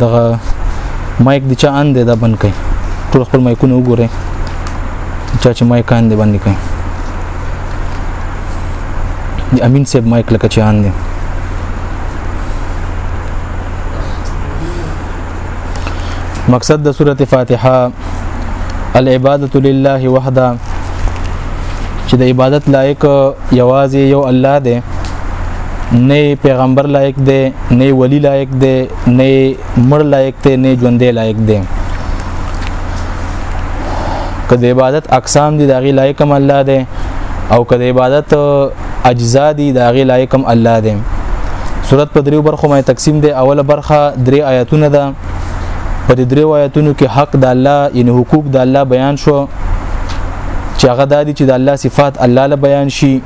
دغه مایک د چا ان دی دا بند کړئ ټول خپل مایکونه وګورئ چا چې مایک ان دی باندې کړئ د امین صاحب مایک لکه چې ان دی مقصد د سورته فاتحه العباده لله وحده چې د عبادت لایق یوازې یو الله دی نه پیغمبر لایق دی نه ولی لایق دی نه مړ لایق دی نه ژوندې لایق دی که د عبادت اقسام دي د غي لایق هم الله دی او که د عبادت اجزا دي د غي لایق هم الله دی صورت په دریو برخو باندې تقسیم دی اوله برخه درې آیاتونه ده په دې درې آیاتونو کې حق د الله یعنی حقوق د الله بیان شو چې هغه د دې چې د الله صفات الله له بیان شي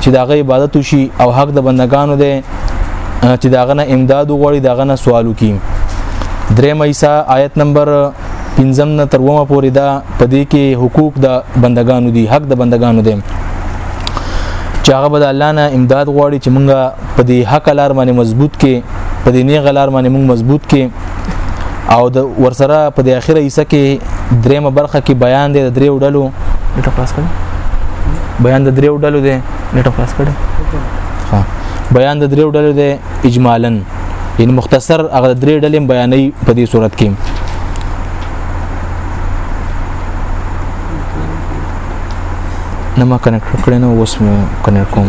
چې داغه عبادت وشي او حق د بندگانو دی چې داغه نه امداد وغوړي داغه نه سوال وکي درې مېسا آیت نمبر 15 نه تر ومه پورې دا پدې کې حقوق د بندگانو دي حق د بندگانو دی چې هغه بد الله نه امداد غواړي چې مونږه په دې حق لار باندې مضبوط کې په دې نه غلار باندې مونږ مضبوط کې او د ورسره په د اخیره حصہ کې دریمه برخه کې بیان دی د دریو ډلو ډیټا پاس کړي بیان د دریو ډلو دی ډیټا پاس کړي ها بیان د دریو ډلو دی اجمالاً یعنی مختصر هغه درې ډلې بیانې په دې صورت کې نه ما کنیکټ کړی نو اوس مې کنیکټ کوم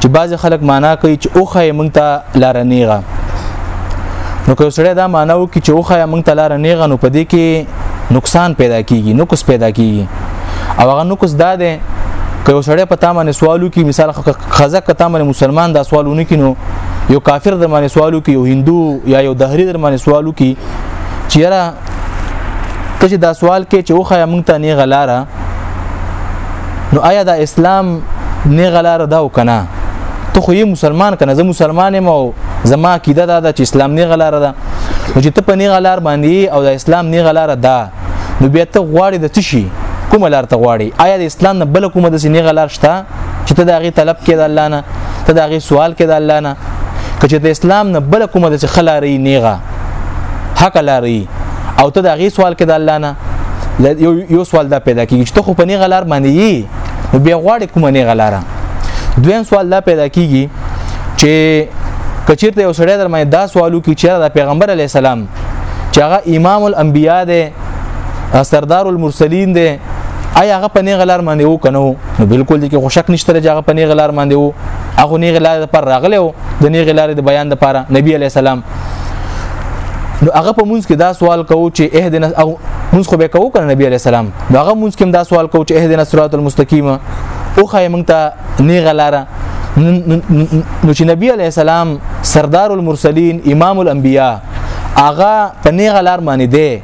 چې بعضی خلک معنا کوي چې اوخه یې مونږ ته لار نیغه نو که سړی دا معنا وکړي چې اوخه یې مونږ ته لار نیغه نو په دې کې نقصان پیدا کیږي نقص پیدا کیږي او هغه نقص دا دی که یو سړی په تا باندې سوالو کې مثال خزه که تا باندې مسلمان دا سوالونه کینو یو کافر در باندې سوالو کې یو هندو یا یو دهری در باندې سوالو کې چیرې ته چې دا سوال کې چې وخه مونږ ته نه غلاره نو آیا دا اسلام نه غلاره دا وکنه ته خو یې مسلمان کنه زه مسلمان یم او زما عقیده دا ده چې اسلام نه غلاره ده نو چې ته په نه غلار باندې او د اسلام نه غلاره ده نو بیا ته غواړې د څه شي کومه لار ته غواړي آیا د اسلام نه بل کومه د سینې غلار شته چې ته داغي طلب کې د الله نه ته داغي سوال کې د الله نه کچې د اسلام نه بل کومه د خلاري نیغه حق لاري او ته داغي سوال کې د الله نه یو یو سوال دا پیدا کیږي چې ته خو په نیغه لار باندې یې بیا غواړې کومه نیغه لار دویم سوال دا پیدا کیږي چې کچیر ته یو سړی در باندې دا سوالو کې چې د پیغمبر علی السلام چې هغه امام الانبیا دی سردار المرسلین دی آیا هغه په نیغه لار باندې و کنو نو بالکل دي کې خوشک نشته چې هغه په نیغه لار باندې و هغه نیغه لار پر راغله او د نیغه لار د بیان د پاره نبی علی السلام نو هغه په مونږ کې دا سوال کوو چې اهدنا او مونږ خو به کوو کنه نبی علی السلام نو هغه مونږ کې دا سوال کوو چې اهدنا صراط المستقیم او خای مونږ ته نیغه لار نو چې نبی علی السلام سردار المرسلین امام الانبیاء هغه په نیغه لار باندې دی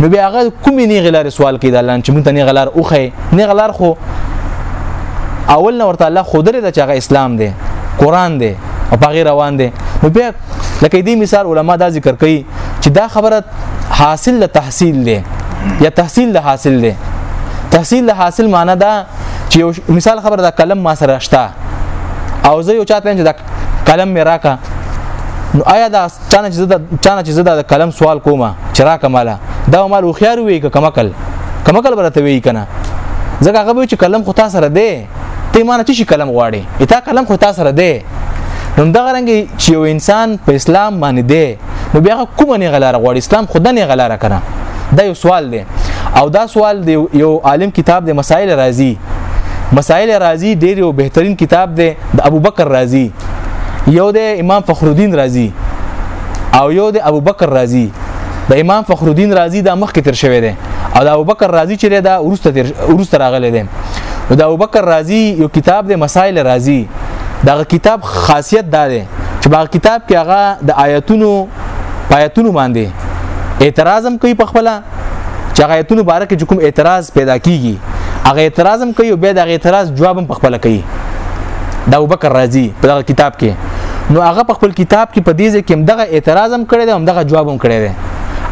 نو بیا هغه کومې نیغه لار سوال کوي د الله چې مونږ ته نیغه لار اوخه نیغه لار خو اول نو ورته الله خود لري چې هغه اسلام دی قران دی او په غیر روان دی نو بیا لکه دې مثال علما دا ذکر کوي چې دا خبره حاصل له تحصیل دی یا تحصیل له حاصل دی تحصیل له حاصل معنی دا چې مثال خبره دا کلم ما سره شته او زه یو چاته چې دا قلم مې راکا نو آیا دا چانه چې زده چانه چې زده د قلم سوال کومه چې راکا مالا دا مال خوخيار وي که کمکل کمکل برته وي کنه ځکه هغه چې قلم خو تاسو سره دی ته مانه چې شي قلم غواړي اته قلم خو تاسو سره دی نو دا غرنګ چې یو انسان په اسلام باندې دی نو بیا کوم نه غلاره غواړي اسلام خود نه غلاره کنه دا یو سوال دی او دا سوال دی یو عالم کتاب د مسائل راضی مسائل راضی ډیر یو بهترین کتاب دی د ابوبکر رازي یو د امام فخر الدین رازي او یو د ابوبکر رازي د امام فخر الدین رازي د مخ کې تر شوی دی او د ابوبکر رازي چې دا ورسته تر ورسته راغلی دی نو د ابوبکر رازي یو کتاب د مسائل رازي دا کتاب خاصیت دا دی چې باغ کتاب کې هغه د آیتونو پایتونو باندې اعتراضم کوي په خپل چې هغه ایتونو باره کې کوم اعتراض پیدا کیږي هغه اعتراض هم کوي او بیا د هغه اعتراض جواب هم په خپل کوي د ابوبکر رازي په دغه کتاب کې نو هغه په خپل کتاب کې په دې ځکه هم دغه اعتراض هم کړی دی هم دغه جواب هم کړی دی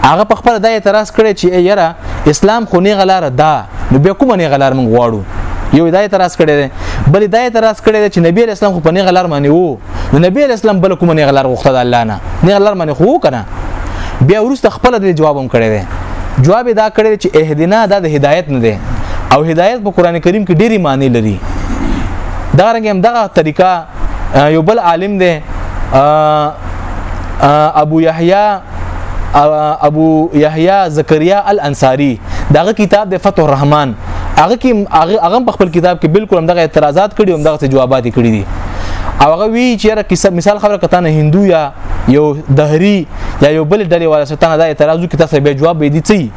هغه په خپل دا اعتراض کړی چې یاره اسلام خو نه غلار ده نو بیا کوم نه غلار مونږ غواړو یو دا اعتراض کړی دی بل دا اعتراض کړی دی چې نبی اسلام خو په نه غلار باندې وو نو نبی اسلام بل کوم نه غلار غوښته د الله نه نه غلار باندې خو کنه بیا ورسته خپل د جواب هم کړی دی جواب دا کړی چې اهدنا دا د هدایت نه دی او هدایت په قران کریم کې ډېری معنی لري دا رنګ هم دغه طریقه یو بل عالم دی ابو یحیی ابو یحیی زکریا الانصاری دغه کتاب د فتح الرحمن هغه کې هغه په خپل کتاب کې بالکل همدغه اعتراضات کړي همدغه جوابات کړي دي او هغه وی چې را کیسه مثال خبره کته نه هندو یا یو دهری یا یو بل ډلې والا ستنه دا اعتراضو کې تاسو به جواب به دي چی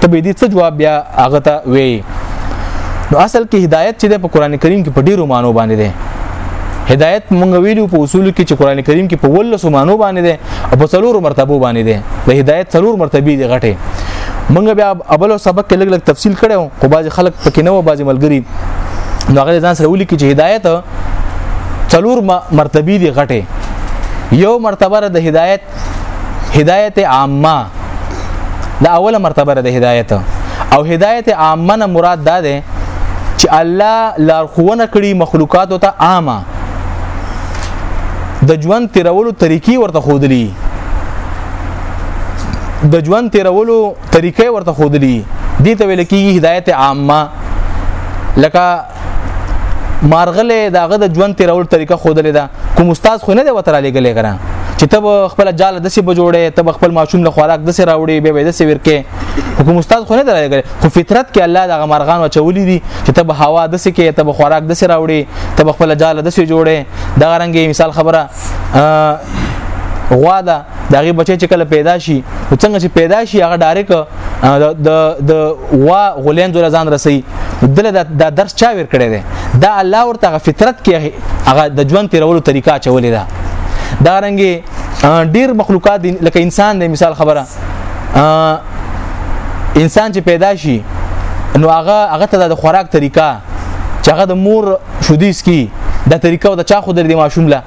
ته به دي څه جواب بیا هغه ته وی نو اصل کې هدایت چې په قران کریم کې په ډیرو مانو باندې ده هدایت مونږ ویلو په اصول کې چې قران کریم کې په ولسو مانو باندې ده او په څلورو مرتبه باندې دی د هدایت څلور مرتبه دی غټه مونږ بیا اولو سبق کې لګ لګ تفصیل کړو خو بعضی خلک پکې نه و بعضی ملګری نو هغه ځان سره ولي کې چې هدایت څلور مرتبه دی غټه یو مرتبه د هدایت هدایت عامه دا اوله مرتبه د هدایت او هدایت عامه نه مراد دا ده چې الله لارښوونه کړي مخلوقات ته عامه د ژوند تیرولو طریقې ورته خودلی د ژوند تیرولو طریقې ورته خودلی دي ته ویل کېږي هدایت عامه لکه مارغله داغه د ژوند تیرول طریقه خودلې ده کوم استاد خو نه دی وتر علی ګلې کړه چې تب خپل جاله دسي بجوړې تب خپل ماشوم له خوراک دسي راوړي به به دسي ورکه حکومت استاد خو نه دی راغلی خو فطرت کې الله دغه مرغان وچولې دي چې ته به هوا د سکه ته به خوراک د سره راوړي ته به خپل جاله د سره جوړې دا رنګي مثال خبره غوا ده دغه بچی چې کله پیدا شي نو څنګه چې پیدا شي هغه ډایرک د د وا غولین جوړ ځان رسي دله دا درس چا ور کړی دی دا الله ورته فطرت کې هغه د ژوند تیرولو طریقه چولې ده دا رنګي ډیر مخلوقات لکه انسان د مثال خبره انسان چې پیدا شي نو هغه هغه ته د خوراک طریقه چې هغه د مور شودیس کی د طریقه او د چا خو د ماشوم له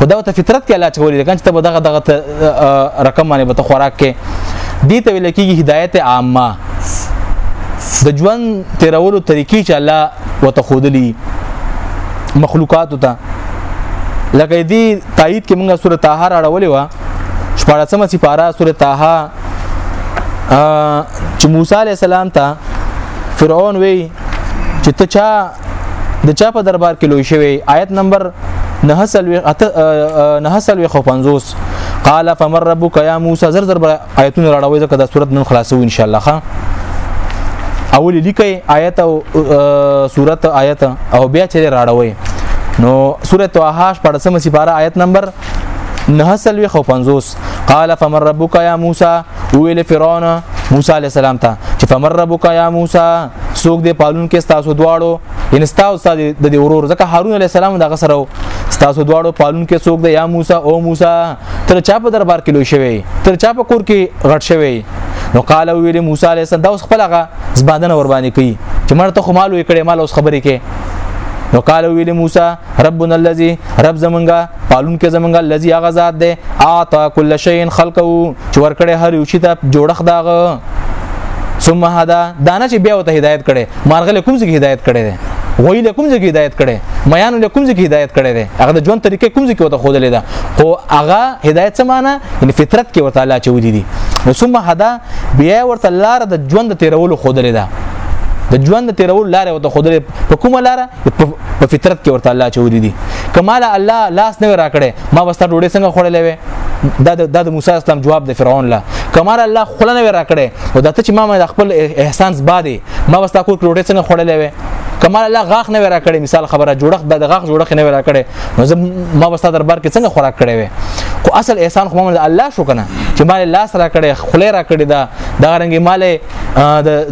خدا ته فطرت کې الله چولې کنه ته دغه دغه رقم باندې به خوراک کې دي ته ویل کېږي هدایت عامه د ژوند تیرولو طریقې چې الله وته خودلی مخلوقات ته لکه دې تایید کې موږ سورته طه راړولې و شپږمه سپاره سورته طه چې موسی علی السلام ته فرعون وی چې ته چا د چا په دربار کې لوی شوی آیت نمبر 9 خو 50 قال فمن ربك يا موسى زر زر آیتونه راړوي ځکه دا صورت نن خلاصو ان شاء الله ښا اول لیکي آیت او صورت آیت او بیا چې راړوي نو سوره طه 14 سپاره آیت نمبر 9 خو 50 قال فمن ربك يا موسى ویل فرعون موسی علی السلام ته چې فمن ربك يا موسى سوق دې پالون کې تاسو دواړو ان تاسو سره د دې ورور ځکه هارون علی السلام دغه سره تاسو دواړو پالون کې سوق دې یا موسی او موسی تر چا په دربار کې لوي شوی تر چا په کور کې غټ شوی نو قال ویل موسی علی السلام دا اوس خپل هغه زبادنه ور باندې کوي چې مړ ته خو مال وکړي مال اوس خبرې کې نو قال ویل موسی ربنا الذي رب زمونږه پالون کې زمونږ لذي هغه ذات دی اعطا کل شی خلقو چې ورکړې هر یو شي ته جوړخ داغه ثم هدا دانه چې بیا وته هدایت کړي مارغه له کوم ځای هدایت کړي دی وای له کوم ځای هدایت کړي میان له کوم ځای هدایت کړي دی هغه د ژوند طریقې کوم ځای وته خودلې ده او هغه هدایت څه معنی ان فطرت کې وته الله چودي دي نو ثم هدا بیا ورته لار د ژوند تیرولو خودلې ده د ژوند تیرولو لار وته خودلې په کومه لار په فطرت کې ورته الله چولې دي کمال الله لاس نه راکړي ما بس ډوډۍ څنګه خوړلې وې دا د د موسی اسلام جواب د فرعون لا کمال الله خپل نه راکړي او دته چې ما ما خپل احسان زبادي ما بس تا کو ډوډۍ څنګه خوړلې وې کمال الله غاخ نه راکړي مثال خبره جوړخ د غاخ جوړخ نه راکړي نو زه ما بس تا دربار کې څنګه خوراک کړې وې خو اصل احسان خو محمد الله شو کنه چې مال الله سره کړي خله را کړي دا دا رنګ مال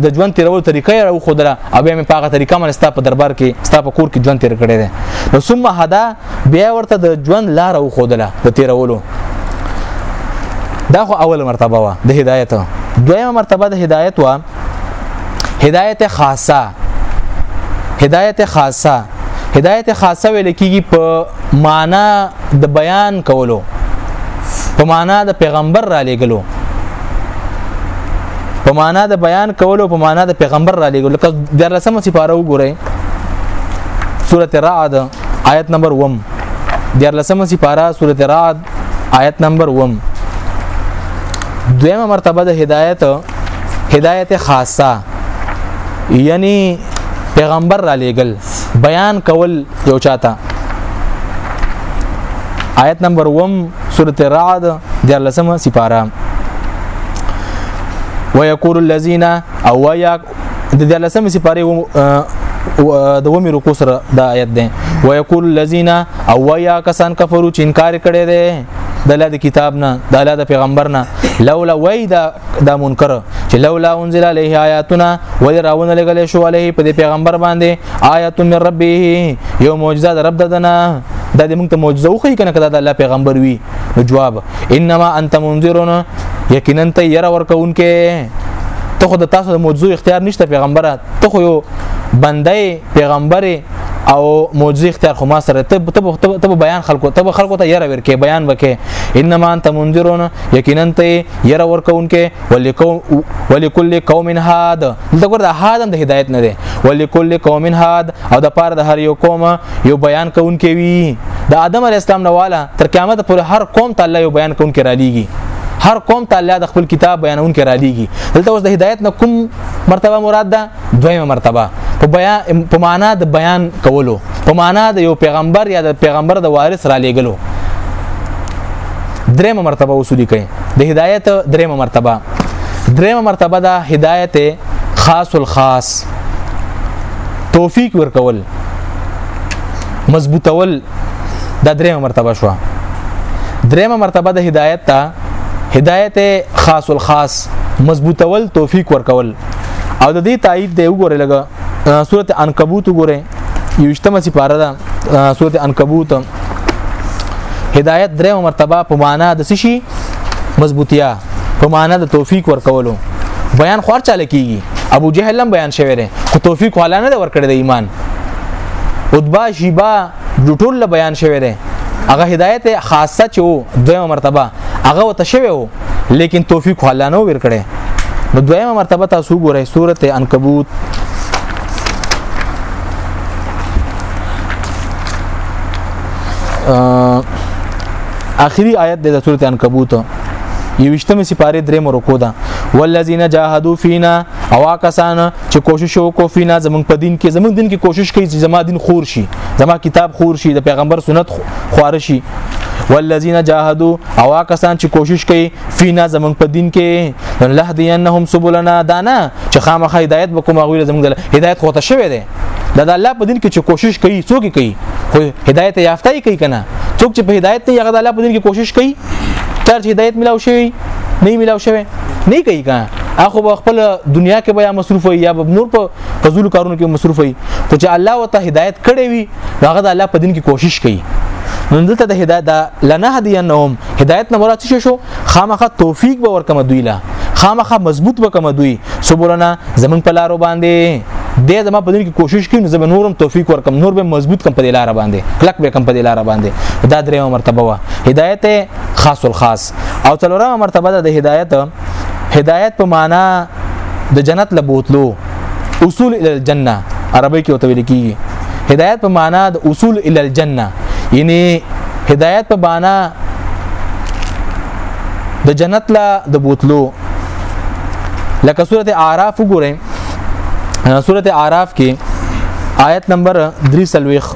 د ژوند تیرول طریقې را خو دره او بیا مې په هغه طریقه باندې ستا په دربار کې ستا په کور کې ژوند تیر کړی دی نو ثم هدا بیا ورته د ژوند لار او خودله د تیرولو دا خو اول مرتبه وا د هدایت دویمه مرتبه د هدایت وا هدایت خاصه هدایت خاصه هدایت خاصه ویل کیږي په معنا د بیان کولو په معنا د پیغمبر را لېګلو په معنا د بیان کولو په معنا د پیغمبر را لېګل لکه د لسمه سپاره وګورئ سورته رعد آیت نمبر 1 د لسمه سپاره سورته رعد آیت نمبر 1 دویمه مرتبه د هدایت هدایت خاصه یعنی پیغمبر را لېګل بیان کول یو چاته آیت نمبر 1 سورته رعد د لسمه سپاره ويقول الذين او ويا د لسمه سپاره د ومه رکو سره د آیت ده ويقول الذين او ويا کسان کفرو چې انکار کړي دي د الله د کتاب نه د الله د پیغمبر نه لولا وای دا د منکر چې لولا انزل علیه آیاتنا وای راونه لګل شو علیه په پیغمبر باندې آیات من ربه یو معجزه د رب ددنه دا د موږ ته معجزه وخی کنه کدا د الله پیغمبر وی نو جواب انما انت منذرون یقینا ته ير ورکونکې ته خو د تاسو د معجزو اختیار نشته پیغمبره ته خو یو بندای پیغمبر او معجزه اختیار خو ما سره ته ته ته بیان خلکو ته خلکو ته ير ورکې بیان وکې انما انت منذرون یقینا ته ير ورکونکې ولکل قوم هاد دلته ګور د هاد د هدایت نه دی ولکل قوم هاد او د پاره د هر یو قوم یو بیان کون کې وی د آدم علی السلام نواله تر قیامت پورې هر قوم ته الله یو بیان کون کې را لیږي هر قوم ته الله د خپل کتاب بیانون کې را لیږي دلته اوس د هدایت نه کوم مرتبه مراد ده دویمه مرتبه په بیان په معنا د بیان کولو په معنا د یو پیغمبر یا د پیغمبر د وارث را لېګلو دریمه مرتبه وصولي کوي د هدایت دریمه مرتبه دریمه مرتبه دا هدایت خاص الخاص توفیق ورکول مضبوطول دا دریمه مرتبه شو دریمه مرتبه د هدایت ته هدایت خاص الخاص مضبوطول توفیق ورکول او د دې تایید دی وګوره لګه سورته عنکبوت وګوره یوشتمه سپاره ده سورته عنکبوت هدایت درې مرتبه په معنا د سشي مضبوطیا په معنا د توفیق ورکولو بیان خور چاله کیږي ابو جهل هم بیان شوی دی خو توفیق والا نه ورکړی د ایمان ادبا شیبا جو ټول له بیان شوی دی هغه هدایت خاصه چې وو دویمه مرتبه هغه وته شوی وو لیکن توفیق الله نو ور کړی نو دویمه مرتبه تاسو ګورئ سورته عنکبوت اخري آیت د سورته عنکبوت یوشتمه سپاره درې مرکو ده والذین جاهدوا فینا اوا کسان چې کوشش وکړو فینا زمونږ په دین کې زمونږ دین کې کوشش کوي چې زما دین خور شي زما کتاب خور شي د پیغمبر سنت خوار شي والذین جاهدوا اوا کسان چې کوشش کوي فینا زمونږ په دین کې الله دی انهم سبلنا دانا چې خامخ هدایت وکوم غویل زمونږ هدایت خو ته شوی دی دا د الله په دین کې چې کوشش کوي څوک کوي خو هدایت یافتای کوي کنه څوک چې په هدایت ته یغه د الله په دین کې کوشش کوي تر چې هدایت ملاو شي نه ملاو شوی نه کوي کنه اخو په خپل دنیا کې بیا مصروف وي یا نور په فزول کارونو کې مصروف وي خو چې الله وته هدایت کړی وي هغه د الله په دین کې کوشش کوي نو دلته د هدایت دا لنهدینهم هدایت نه مراد څه شو خامخه توفیق به ورکم دوی لا خامخه مضبوط وکم دوی سبولنا زمون په لارو باندې د زما په دې کې کوشش کوي زه به نورم توفیق ورکم نور به مضبوط کم په دې لار باندې کلک به کم په دې لار باندې دا درېمه مرتبه وا هدایت خاص الخاص او څلورمه مرتبه ده د هدایت هدایت په معنا د جنت لبوتلو اصول ال الجنه عربی کې وتویل کیږي هدایت په معنا د اصول ال الجنه یعنی هدایت په معنا د جنت لا د بوتلو لکه سورته اعراف وګورئ سورته اعراف کې آیت نمبر 3 سلويخ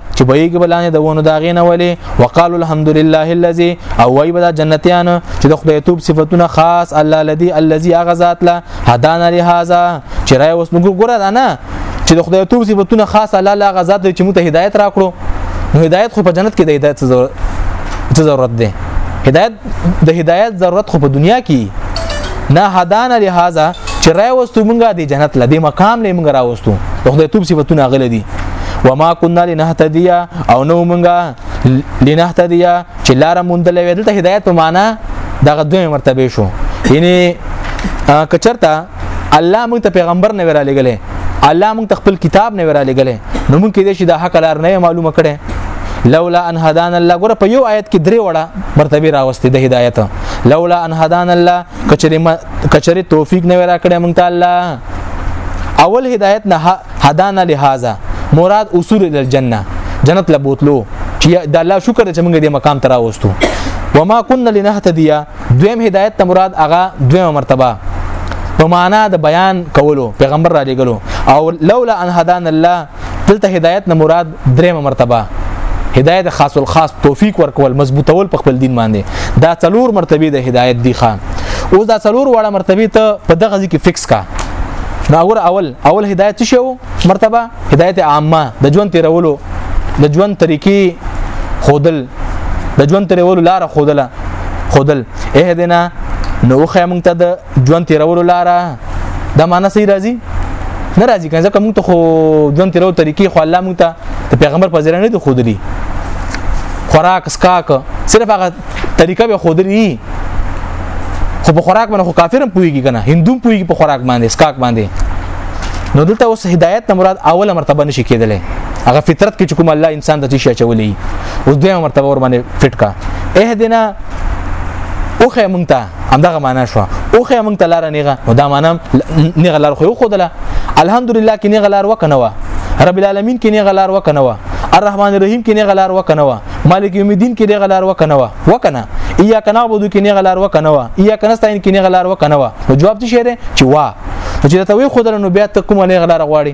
چې به یې بلانه د ونه داغې نه ولې وقالو الحمدلله الذي او وای بدا جنتیان چې د خدای توپ صفاتونه خاص الله الذي الذي هغه ذات لا هدانا لهذا چې راي وس موږ ګره ده نه چې د خدای توپ صفاتونه خاص الله لا هغه ذات چې موږ ته هدایت راکړو نو هدایت خو په جنت کې د هدایت ضرورت ده هدایت د هدایت ضرورت خو په دنیا کې نه هدان لهذا چې راي وستو مونږه د جنت لدی مقام لې مونږ راوستو د خدای توب صفاتونه غل دي وما كنا لنهتديا او نو مونږه لنهتديا چې لار مونږ دلته هدایت په معنا دغه دوه مرتبه شو یعنی کچرتا الله موږ ته پیغمبر نه ورا لګلې الله موږ ته خپل کتاب نه ورا لګلې نو موږ کې دې شي د حق لار نه معلومه کړي لولا ان هدان الله ګره په یو آیت کې درې وړه مرتبه راوستي د هدایت لولا ان هدان الله کچری کچری توفیق نه ورا کړې موږ ته الله اول هدایت نه هدان لهذا مراد اصول الجنه جنت لبوتلو چې د الله شکر چې موږ دې مقام ته راوستو وما كنا لنهتدي دویم هدایت ته مراد هغه دویمه مرتبه په معنا د بیان کولو پیغمبر را لګلو او لولا ان هدان الله دلته هدایت نه مراد دریمه مرتبه هدایت خاص الخاص توفیق ورکول مضبوطول په خپل دین باندې دا څلور مرتبه د هدایت دی خان اوس دا څلور واړه مرتبه ته په دغه ځکه فکس کا نو اور اول اول هدایت شو مرتبه هدایت عامه د ژوند تیرولو د ژوند طریقې خودل د ژوند تیرولو لار خودله خودل اهدنا نو خو موږ ته د ژوند تیرولو لاره دا معنی صحیح راځي نه راځي کنه ځکه موږ ته خو ژوند تیرولو طریقې خو الله موږ ته د پیغمبر په ځای نه دی خودلی خوراک سکاک صرف هغه طریقه به خودلی خو په خوراک باندې خو کافرم پويږي کنه هندوم پويږي په خوراک باندې سکاک باندې نو دلته اوس هدایت نه مراد اوله مرتبه نشي کېدلی هغه فطرت کې چې کوم الله انسان ته شي چولې اوس دویمه مرتبه ور باندې فټ کا اهدنا اوخه مونږ ته همدغه معنا شو اوخه مونږ ته لار نیغه نو دا معنا نیغه لار خو خو دله الحمدلله کې نیغه لار وکنه وا رب العالمین کې نیغه لار وکنه وا الرحمن الرحیم کې نیغه لار وکنه وا مالک یوم الدین کې نیغه لار وکنه وا وکنه یا کنا عبدو کې نیغه لار وکنه وا یا کنا ستاین کې نیغه لار وکنه وا جواب څه شهره چې وا چې ته وی خدای نو بیا ته کوم نیغه لار غواړي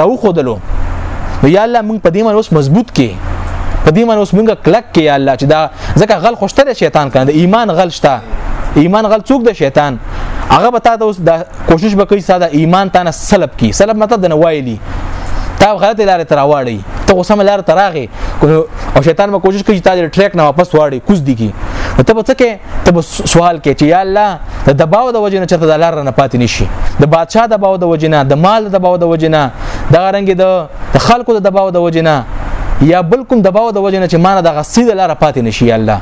راو خودلو نو یا الله موږ په دې باندې اوس مضبوط کې په دې باندې اوس موږ کلک کې یا الله چې دا ځکه غل خوشته شیطان کنه د ایمان غل شته ایمان غل څوک د شیطان هغه به تا د اوس د کوشش به کوي ساده ایمان تانه سلب کی سلب مطلب د نوایلی تا غلط لار تر واړی ته اوسم لار تر راغی او شیطان به کوشش کوي چې تا د ټریک نه واپس واړی کوز دی کی ته به څه کې ته به سوال کې چې یا الله د دباو د وجنه چرته د لار نه پاتې نشي د بادشاہ د باو د وجنه د مال د باو د وجنه د رنګ د خلکو د دباو د وجنه یا بل کوم دباو د وجنه چې مان د غصې د لار پاتې نشي یا الله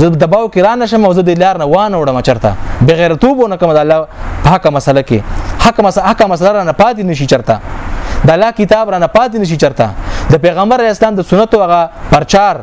زه د دباو کې را نشم او زه د لار نه وانه وړم چرته بغیر توبو نه کوم د الله په حق مسله کې حق مسله حق مسله نه پاتې نشي چرته د الله کتاب را نه پاتې نشي چرته د پیغمبر اسلام د سنتو هغه پرچار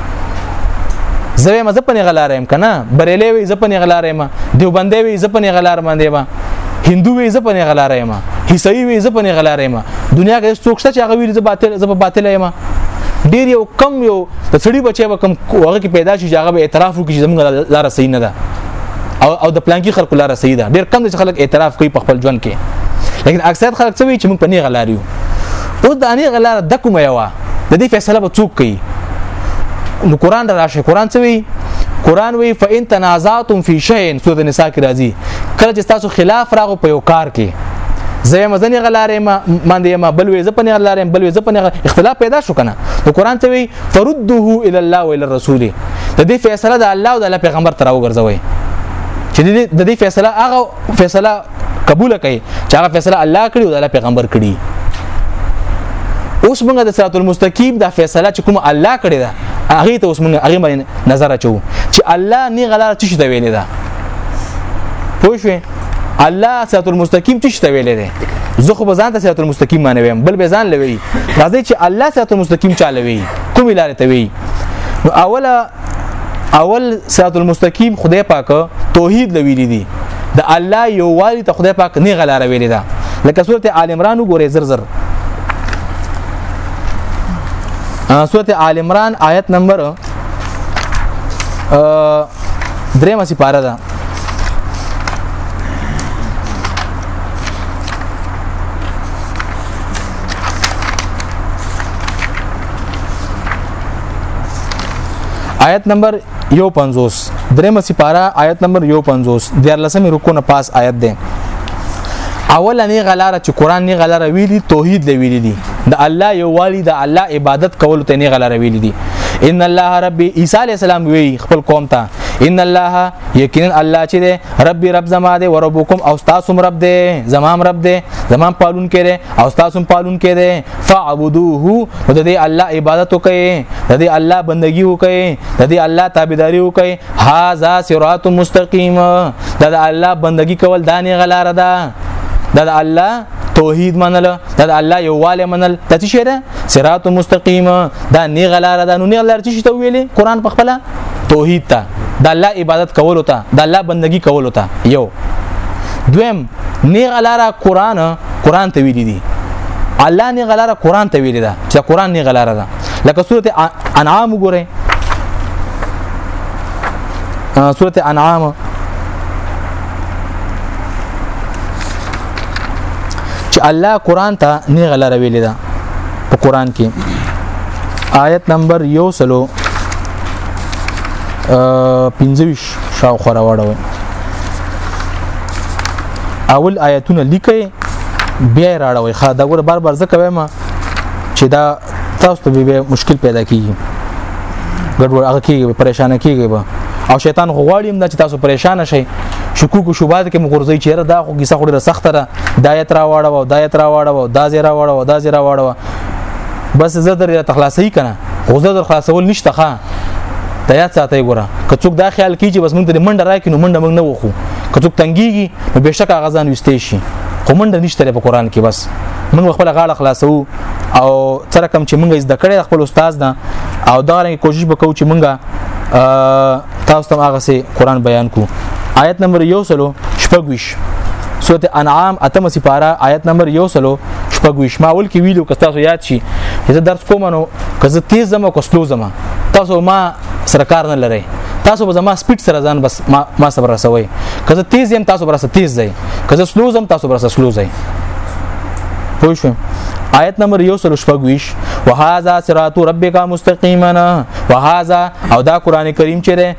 زوی مزه پنې غلارم کنه بریلې وي زپنې غلارم دیوبندې وي زپنې غلار باندې ما هندو وي زپنې غلارم عیسائی وي زپنې غلارم دنیا کې څوک شته چې هغه ویل زه باطل زه باطل یم ډیر یو کم یو د سړي بچي به کم هغه کې پیدا شي چې هغه به اعتراف وکړي چې زموږ لار صحیح نه ده او او د پلانکی خلکو لار صحیح ده ډیر کم چې خلک اعتراف کوي په خپل ژوند کې لیکن اکثر خلک څه وي چې موږ په نه غلاریو او د اني غلار د کومه یو د دې فیصله به څوک کوي نو قران راشه قران څه وی قران وی فان تنازعتم فی شیء سوره نساء کې راځي کله چې تاسو خلاف راغو په یو کار کې زه مزنی غلارې ما باندې ما بل وې زپنی غلارې بل وې زپنی اختلاف پیدا شو کنه نو قران ته وی فرده الی الله و الی الرسول د دې فیصله د الله او د پیغمبر تر وګرځوي چې د دې فیصله هغه فیصله قبول کړي چې هغه فیصله الله کړی او د الله پیغمبر کړی اوس موږ د صراط المستقیم دا فیصله چې کوم الله کړی دا هغه ته اوس موږ هغه باندې نظر اچو چې الله نه غلار څه شته ویلې ده پوه شئ الله صراط المستقیم څه شته ویلې ده زه خو بزان ته صراط المستقیم معنی ویم بل به ځان لوي راځي چې الله صراط المستقیم چالوي کوم لارې ته وي نو اوله اول صراط المستقیم خدای پاک توحید لویل دي د الله یو والی ته خدای پاک نه غلار ویل ده لکه سورته آل عمران وګوره زر زر سورته آل عمران آیت نمبر درېمه سپاره ده آیت نمبر یو پنځوس درېمه سپاره آیت نمبر یو پنځوس دیارلسمې رکو نه پاس آیت دی اوله نه غلاره چې قران نه غلاره ویلي توحید دی ویلي دي د الله یو والی د الله عبادت کول ته نه غلاره ویلي دي ان الله ربي عيسى عليه السلام وی خپل قوم ته ان الله یقینا الله چې دی ربي رب زما دی وربکم او تاسو رب دی زمام رب دی زمان پالون کړي او تاسو هم پالون کړي فعبدوه د دې الله عبادت وکړي د دې الله بندگی وکړي د دې الله تابعداري وکړي هاذا صراط مستقیم دا د الله بندگی کول دانه غلار ده دا د الله توحید منل دا د الله یواله منل د څه شه ده صراط مستقیم دا نه غلار ده نو نه غلار څه ته ویلي قران په خپل توحید ته د الله عبادت کول ته د الله بندگی کول ته یو دویم نه غلاره قران قران ته ویل دي الله نه غلاره قران ته ویل ده چې قران نه غلاره ده لکه سوره انعام وګوره سوره انعام چې الله قران ته نه غلاره ویل ده په قران کې آیت نمبر یو سلو 25 شاوخوا راوړوي اول آیتونه لیکي بیا راړوي خا دا ګوره بار بار ځکه وایم چې دا تاسو ته به مشکل پیدا کیږي ګډوډ هغه کیږي پریشان کیږي به او شیطان غواړي هم چې تاسو پریشان شئ شکوک او شوبات کې مغورځي چیرې دا خو کیسه خوري سخت را دایت را واړو دایت را واړو دا زیرا واړو دا زیرا واړو بس زه درې تخلاصي کنه خو زه در خلاصول نشته ښا ته یاد ساتي ګوره که څوک دا خیال کوي چې بس مونږ ته منډه راکې نو منډه مونږ نه وخو که څوک تنګيږي نو بهشکه هغه ځان وستې شي خو منډه نشته په قران کې بس مونږ خپل غاړه خلاصو او تر کوم چې مونږ زده کړې خپل استاد نه او دا رنګ کوشش وکړو چې مونږه تاسو ته هغه سي قران بیان کو آیت نمبر 1 سلو شپږ سورت انعام اتمه سپاره آیت نمبر یو سلو شپږویش ما ول کې ویلو که تاسو یاد شي چې زه درس کوم نو که زه تیز زم او که سلو زم تاسو ما سره کار نه لرئ تاسو به زما سپیډ سره ځان بس ما, ما سره رسوي که زه تیز یم تاسو به سره تیز ځئ که زه سلو زم تاسو به سره سلو ځئ پوه شئ آیت نمبر یو سلو شپږویش وهذا صراط ربک مستقیما وهذا او دا قران کریم چې ده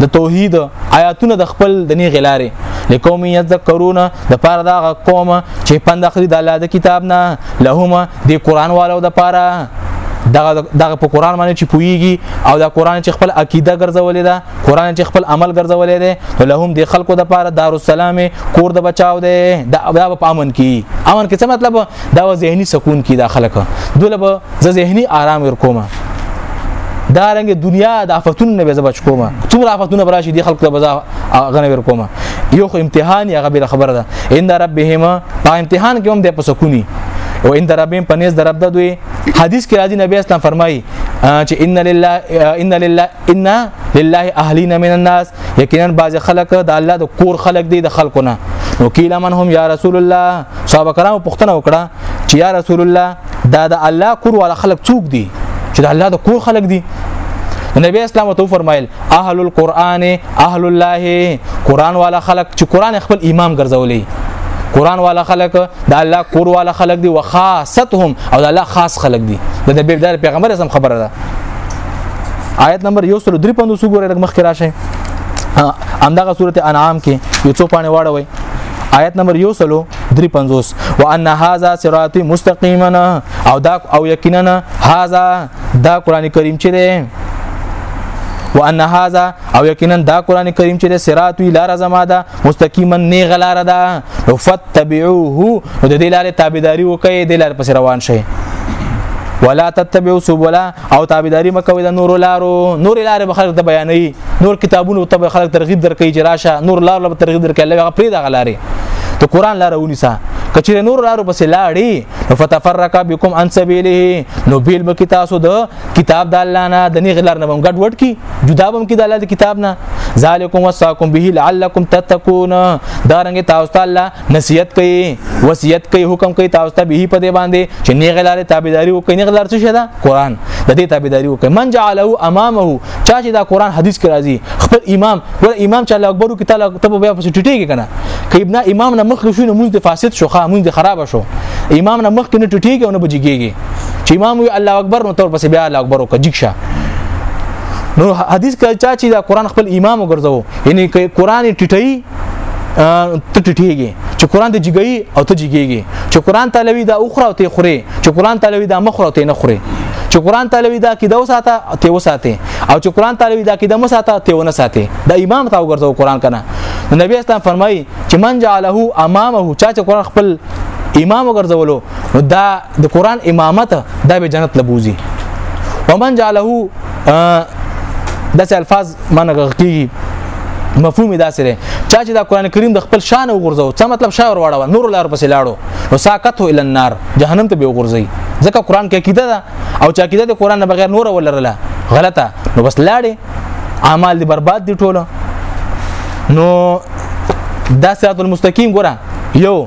د توحید آیاتونه د خپل د نه غلاره لقوم یذکرون د پاره دا قوم چې پند اخلي د الله د کتاب نه لهما د قران والو د پاره دغه دغه په قران باندې چې پويږي او دا قران چې خپل عقیده ګرځولې ده قران چې خپل عمل ګرځولې ده ولهم د خلکو د پاره دارالسلام کور د بچاو ده دا په امن کې امن کې څه مطلب دا ذهني سکون کې دا خلک دوله زه ذهني آرام ورکوم دا رنګ دنیا د افتون نه به بچ کوم څومره افتونه براشي دي خلکو ته بزا غنه ور کوم یو خو امتحان یا غبر خبر ده ان ربهم په امتحان کې هم د پسکونی او ان ربهم پنيز د رب د دوی حدیث کې راځي نبی اسلام فرمایي چې ان لله ان لله ان لله اهلین من الناس یقینا بعض خلک د الله د کور خلک دي د خلکونه نو کیل من هم یا رسول الله صاحب کرام پښتنه وکړه چې یا رسول الله دا د الله کور والا خلک څوک دي چې د الله د کور خلک دي نبی اسلام تو فرمایل اهل القرآن اهل الله قرآن والا خلق چې قرآن خپل امام ګرځولې قرآن والا خلق د الله کور والا خلق دي وخاصتهم او د الله خاص خلق دي د نبی د پیغمبر اسلام خبره ده آیت نمبر 153 وګورئ لږ مخکې راشه همدغه سورته انعام کې یو څو پانه واړوي آیت نمبر 1 350 وان هاذا صراط مستقیما او دا او یقینا هاذا دا قران کریم چې ده وان هاذا او یقینا دا قران کریم چې صراط وی لار زما ده مستقیما نه غلار ده فتبعوه نو د دې لارې تابعداري وکړئ د لار پس روان شئ ولا تتبعوا سبلا او تابعداري مکوي د نور لارو نور لارې به خلک ته بیانې نور کتابونو ته به خلک ترغیب درکې چې راشه نور لارو به ترغیب درکې لږه پرې دغه لارې ته قران لاره ونیسه کچې نور لارو پسې لاړې فتفرق بكم عن سبيله نو بیل به تاسو د کتاب د الله نه د نیغ لار نه بم ګډ وډ کی جدا بم کی د الله د کتاب نه ذالکم وصاکم به لعلکم تتقون دارنګ تاسو ته الله نصیحت کوي وصیت کوي حکم کوي تاسو ته به په دې باندې چې نه غلاره تابعداري وکړي نه غلاره څه ده قران د دې تابعداري وکړي من جعله امامه چا چې دا قران حدیث کې راځي خپل امام ور امام چې الله اکبر کې تعالی ته بیا په ټټیږي کنه کې ابن امام نه مخ شو نه موږ د فاسد شو خا موږ د خراب شو امام نه مخ کې نه ټټیږي او نه بجګيږي چې امام وي الله اکبر نو تور پسې بیا الله اکبر وکړي جګشه نو حدیث کې چا چې دا قران خپل امام وګرځاو یعنی قران ټټي ته ټټیږي چې قران ته جګي او ته جګيږي چې قران تعالی وی دا اخره او ته خوري چې قران تعالی وی دا مخره او ته نه خوري چې قران تعالی وی دا کې دا وساته ته وساته او چې قران تعالی وی دا کې دا مساته ته ونه ساته دا امام ته وګرځو قران کنه نبی اسلام فرمایي چې من جعله امامه چا چې قران خپل امام وګرځولو دا د قران امامت دا به جنت لبوزي ومن جعله داسې الفاظ معنی غږ کیږي مفهوم دا سره چا چې دا قران کریم د خپل شان وګرځاو څه مطلب شاور واړو نور لار پسې لاړو نو ساقته ال النار جهنم ته به وګرځي ځکه قران کې عقیده ده او چې عقیده د قران نه بغیر نور ولرله غلطه نو بس لاړې اعمال دې برباد دي ټوله نو دا صراط المستقیم ګره یو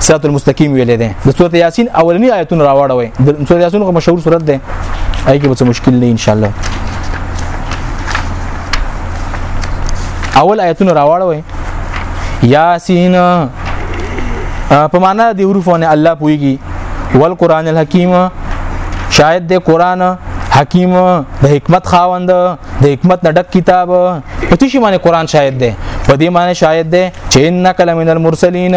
صراط المستقیم ویلې ده د سورته یاسین اولنی آیتونه راوړوي د سورته یاسین کوم مشهور سورته ده اې کې به مشکل نه ان شاء الله اول آیتونه راوړوي یاسین په معنا دی حروفونه الله پويږي ول قران الحکیم شاید د قران حکیم د حکمت خاوند د حکمت نه ډک کتاب په تشي باندې قران شاهد دی په دې معنی شاهد دی چې انک لمن المرسلین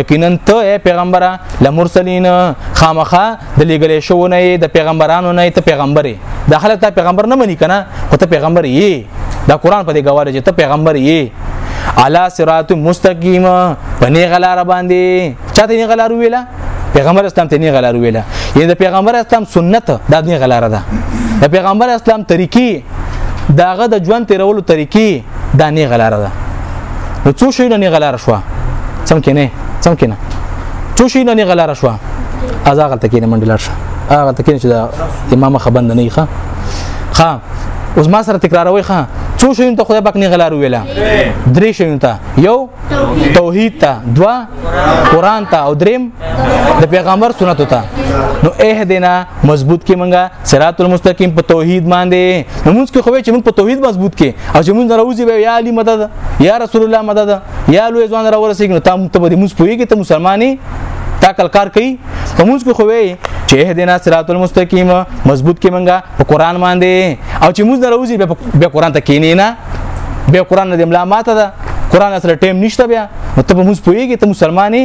یقینا ته پیغمبره لمرسلین خامخه د لګلې شو نه د پیغمبرانو نه ته پیغمبري د خلک ته پیغمبر نه مني کنه خو ته پیغمبر یې دا قران په دې گواهه چې ته پیغمبر یې علا صراط مستقیم په نه غلار باندې چاته نه غلار ویله پیغمبر اسلام ته نه غلار ویله یعنی د پیغمبر اسلام سنت دا نه غلار ده د پیغمبر اسلام طریقې داغه د ژوند تیرولو طریقې دا نه غلار ده نو څو شي نه غلار شو سم کې نه سم کې نه څو شي نه غلار شو ازاغه ته کې نه منډلار شو هغه ته کې چې د امام خبند نه ښه ښه اوس ما سره تکراروي ښه څو شي ته خدای پاک نه غلار ویله درې شي ته یو توحید ته دوا قران ته او دریم د پیغمبر سنت ته نو اه دینا مضبوط کې منګه صراط المستقیم په توحید باندې نو موږ کې خو چې موږ په توحید مضبوط کې او چې موږ راوځي به یا علی مدد یا رسول الله مدد یا لوی ځوان راورسېږي نو تاسو ته به موږ پوېږي ته مسلمانې تا کل کار کوي په موږ کې خو چې اهدنا صراط المستقیم مضبوط کې منګه په قران باندې او چې موږ دروځي به قران ته کینې نه به قران نه املا ماته ده قران سره ټیم نشته بیا نو ته به موږ پوېږي ته مسلمانې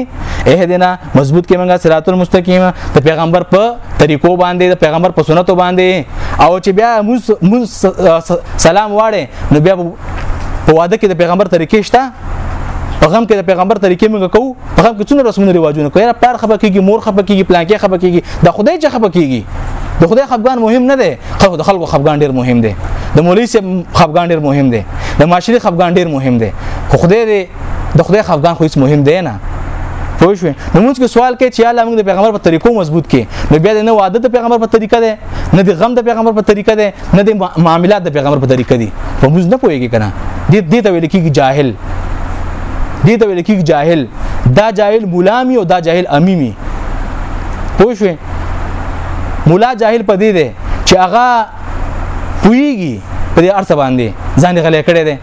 اهدنا مضبوط کې منګه صراط المستقیم ته پیغمبر په طریقو باندې د پیغمبر په سنتو باندې او چې بیا موږ سلام واړې نو بیا په واده کې د پیغمبر طریقې شته په غم کې د پیغمبر طریقې موږ کوو په خلک څونه رسمونه ریواجونه کوي را پلار خپه کیږي مور خپه کیږي پلانکې خپه کیږي د خدای چې خپه کیږي د خدای خفګان مهم نه دی خو د خلکو خفګان ډیر مهم دی د مولوی صاحب خفګان ډیر مهم دی د معاشري خفګان ډیر مهم دی خو خدای دې د خدای خفګان خو هیڅ مهم دی نه پوه شو نو موږ کې سوال کوي چې الله موږ د پیغمبر په طریقو مضبوط کې نو بیا د نه وعده د پیغمبر په طریقه ده نه د غم د پیغمبر په طریقه ده نه د معاملات د پیغمبر په طریقه دي په موږ نه پوهیږي کنه دې دې ته ویل کېږي جاهل دې ته ویل کېږي جاهل دا جاهل مولامی او دا جاهل امیمی پوه شو مولا جاهل په دې دی چې هغه پویږي په دې ارث باندې ځان غلې کړي دي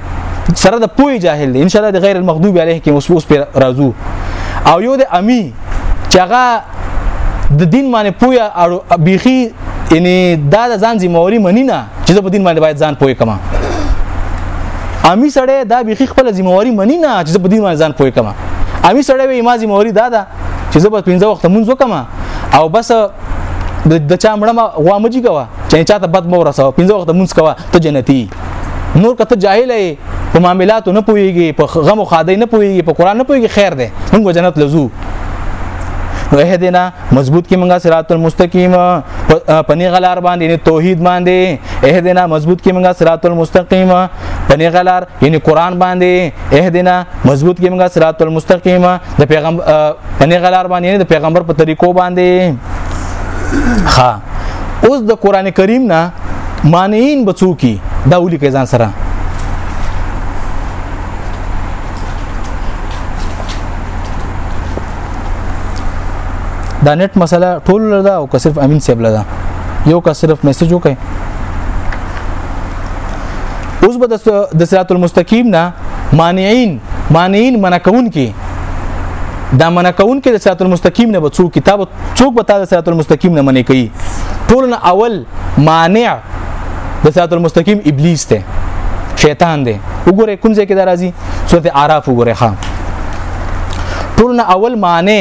سره د پوی جاهل دی ان شاء الله د غیر المغضوب علیه کې اوس پر راځو او یو د امی چې هغه د دین باندې پویا او بیخي یعنی دا د ځان ذمہواری منی نه چې په دین باندې باید ځان پوي کما امی سړی دا بيخي خپل ذمہواری منی نه چې په دین باندې ځان پوي کما امی سړی وی ما ذمہواری دا ده چې زه په پنځه وخت مونږ وکما او بس د چا مړه ما غوا مجی کوا چې چاته بد مو رسو پنځه وخت مونږ کوا ته جنتی نور کته جاهل یې په معاملاتو نه پويږي په غم او خاده نه پويږي په قران نه پويږي خیر دی موږ جنت لزو نو اهدنا مضبوط کې موږ صراط المستقیم پنی غلار باندې یعنی توحید باندې اهدنا مضبوط کې موږ صراط المستقیم پنی غلار یعنی قران باندې اهدنا مضبوط کې موږ صراط المستقیم د پیغمبر پنی غلار باندې یعنی د پیغمبر په طریقو باندې ها اوس د قران کریم نه مانعين بچو کی دا ولي کې ځان سره دا نت مسله ټول لدا او که صرف امین صاحب لدا یو که صرف میسج وکړي اوس به د صراط المستقیم نه مانعين مانعين منکون کې دا منکون کې د صراط المستقیم نه به څوک کتاب څوک به تاسو صراط المستقیم نه منې کوي ټول نه اول مانع د صراط المستقیم ابلیس ته شیطان دی وګوره کوم ځای کې دا راځي سورت اعراف وګوره ها ټول نه اول معنی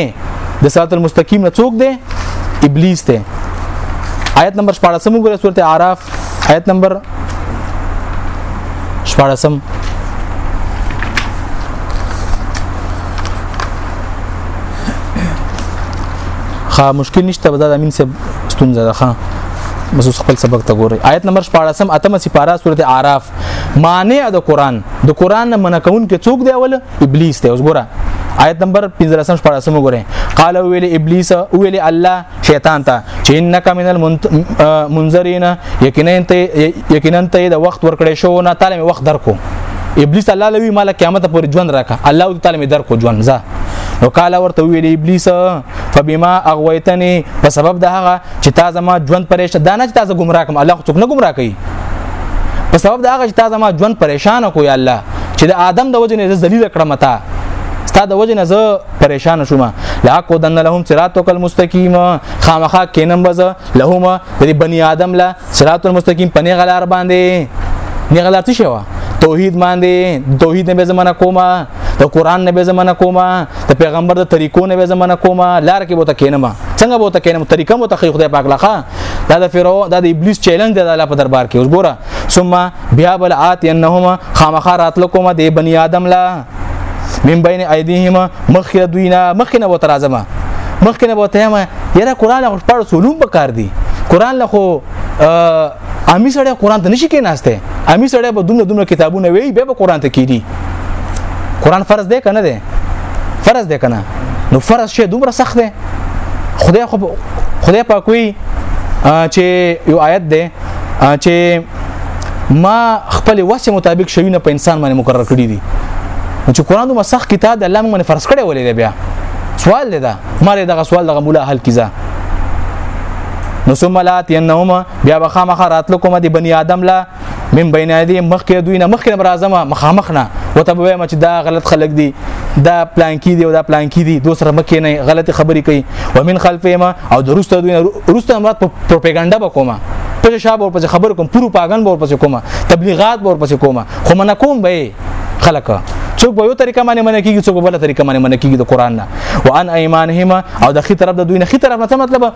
د صراط المستقیم نه څوک دی ابلیس دی آیت نمبر 14 وګوره سورت اعراف آیت نمبر 14 خا مشکل نشته بدا د امین صاحب ستونزه ده خا مسوس خپل سبق ته ګوري آیت نمبر 14 اتمه سپاره سورته اعراف معنی د قران د قران نه منع کون کې څوک دی ول ابلیس ته اوس ګوره آیت نمبر 15 14 وګوره قال ویل ابلیس ویل الله شیطان ته چې انک من المنذرین یقینا ته یقینا ته د وخت ورکړې شو نه تعالی وخت درکو ابلیس الله لوي مال قیامت پورې ژوند راکا الله تعالی می درکو ژوند ځه نو قال ورته ویل ابلیس فبما اغويتني په سبب د هغه چې تا زما ژوند پرېشته دا نه چې تا زه ګمراه کوم الله خو څوک نه ګمراه کوي په سبب دا هغه چې تا زما ژوند پریشان کو یا الله چې د آدم د وجه نه ذلیل کړم تا ستا د وجه نه زه پریشان شوم لا کو دن لهم صراط المستقیم خامخا کینم بز لهم د بنی آدم لا صراط المستقیم پنی غلار باندې نه غلار څه شوه توحید باندې توحید نه به زمانہ کومه د قران نه به زمانہ کومه د پیغمبر د طریقو نه به زمانہ کومه لار کې بوته کینم څنګه بوته کینم طریقه مو ته خدای پاک لخوا دا د فرعو دا د ابلیس چیلنج دی د الله په دربار کې اوس ګوره ثم بیا بل آت انهما خامخا راتل کومه د بنی آدم لا من بین ایدیهما مخکره دوینا مخکنه بوته راځم مخکنه بوته ما یره قران خو پړ سولوم پکار دی قران له خو امی سړی قران ته نشي کېناسته امی سړی به دومره دومره کتابونه وی به قران ته کیدی قران فرض دی کنه دی فرض دی کنه نو فرض شی دومره سخت دی خدای خو خدای پاک وی چې یو آیت دی چې ما خپل وسه مطابق شوی نه په انسان باندې مقرر کړی دی چې قران دومره سخت کتاب د الله موږ فرض کړی ولې بیا سوال دی دا ماره دغه سوال دغه مولا حل کیزه نو ثم لا تنهم بیا به خامخ راتلو کوم دی بنی آدم لا من بین ایدی مخکې دوی نه مخکې راځم مخامخ نه وته به مچ دا غلط خلق دی دا پلان کې دی او دا پلان کې دی دوسر مکه نه غلط خبرې کوي ومن خلفه ما او درسته دوی روسته مراد پروپاګاندا وکوما په شاب او په خبر کوم پورو پاغان بور پسې کومه تبلیغات بور پسې کومه خو من کوم به خلک څوک په یو طریقه باندې منه کیږي څوک په بل طریقه باندې منه کیږي د قران نه وان ايمانهما او د خي طرف د دوی نه خي طرف نه مطلب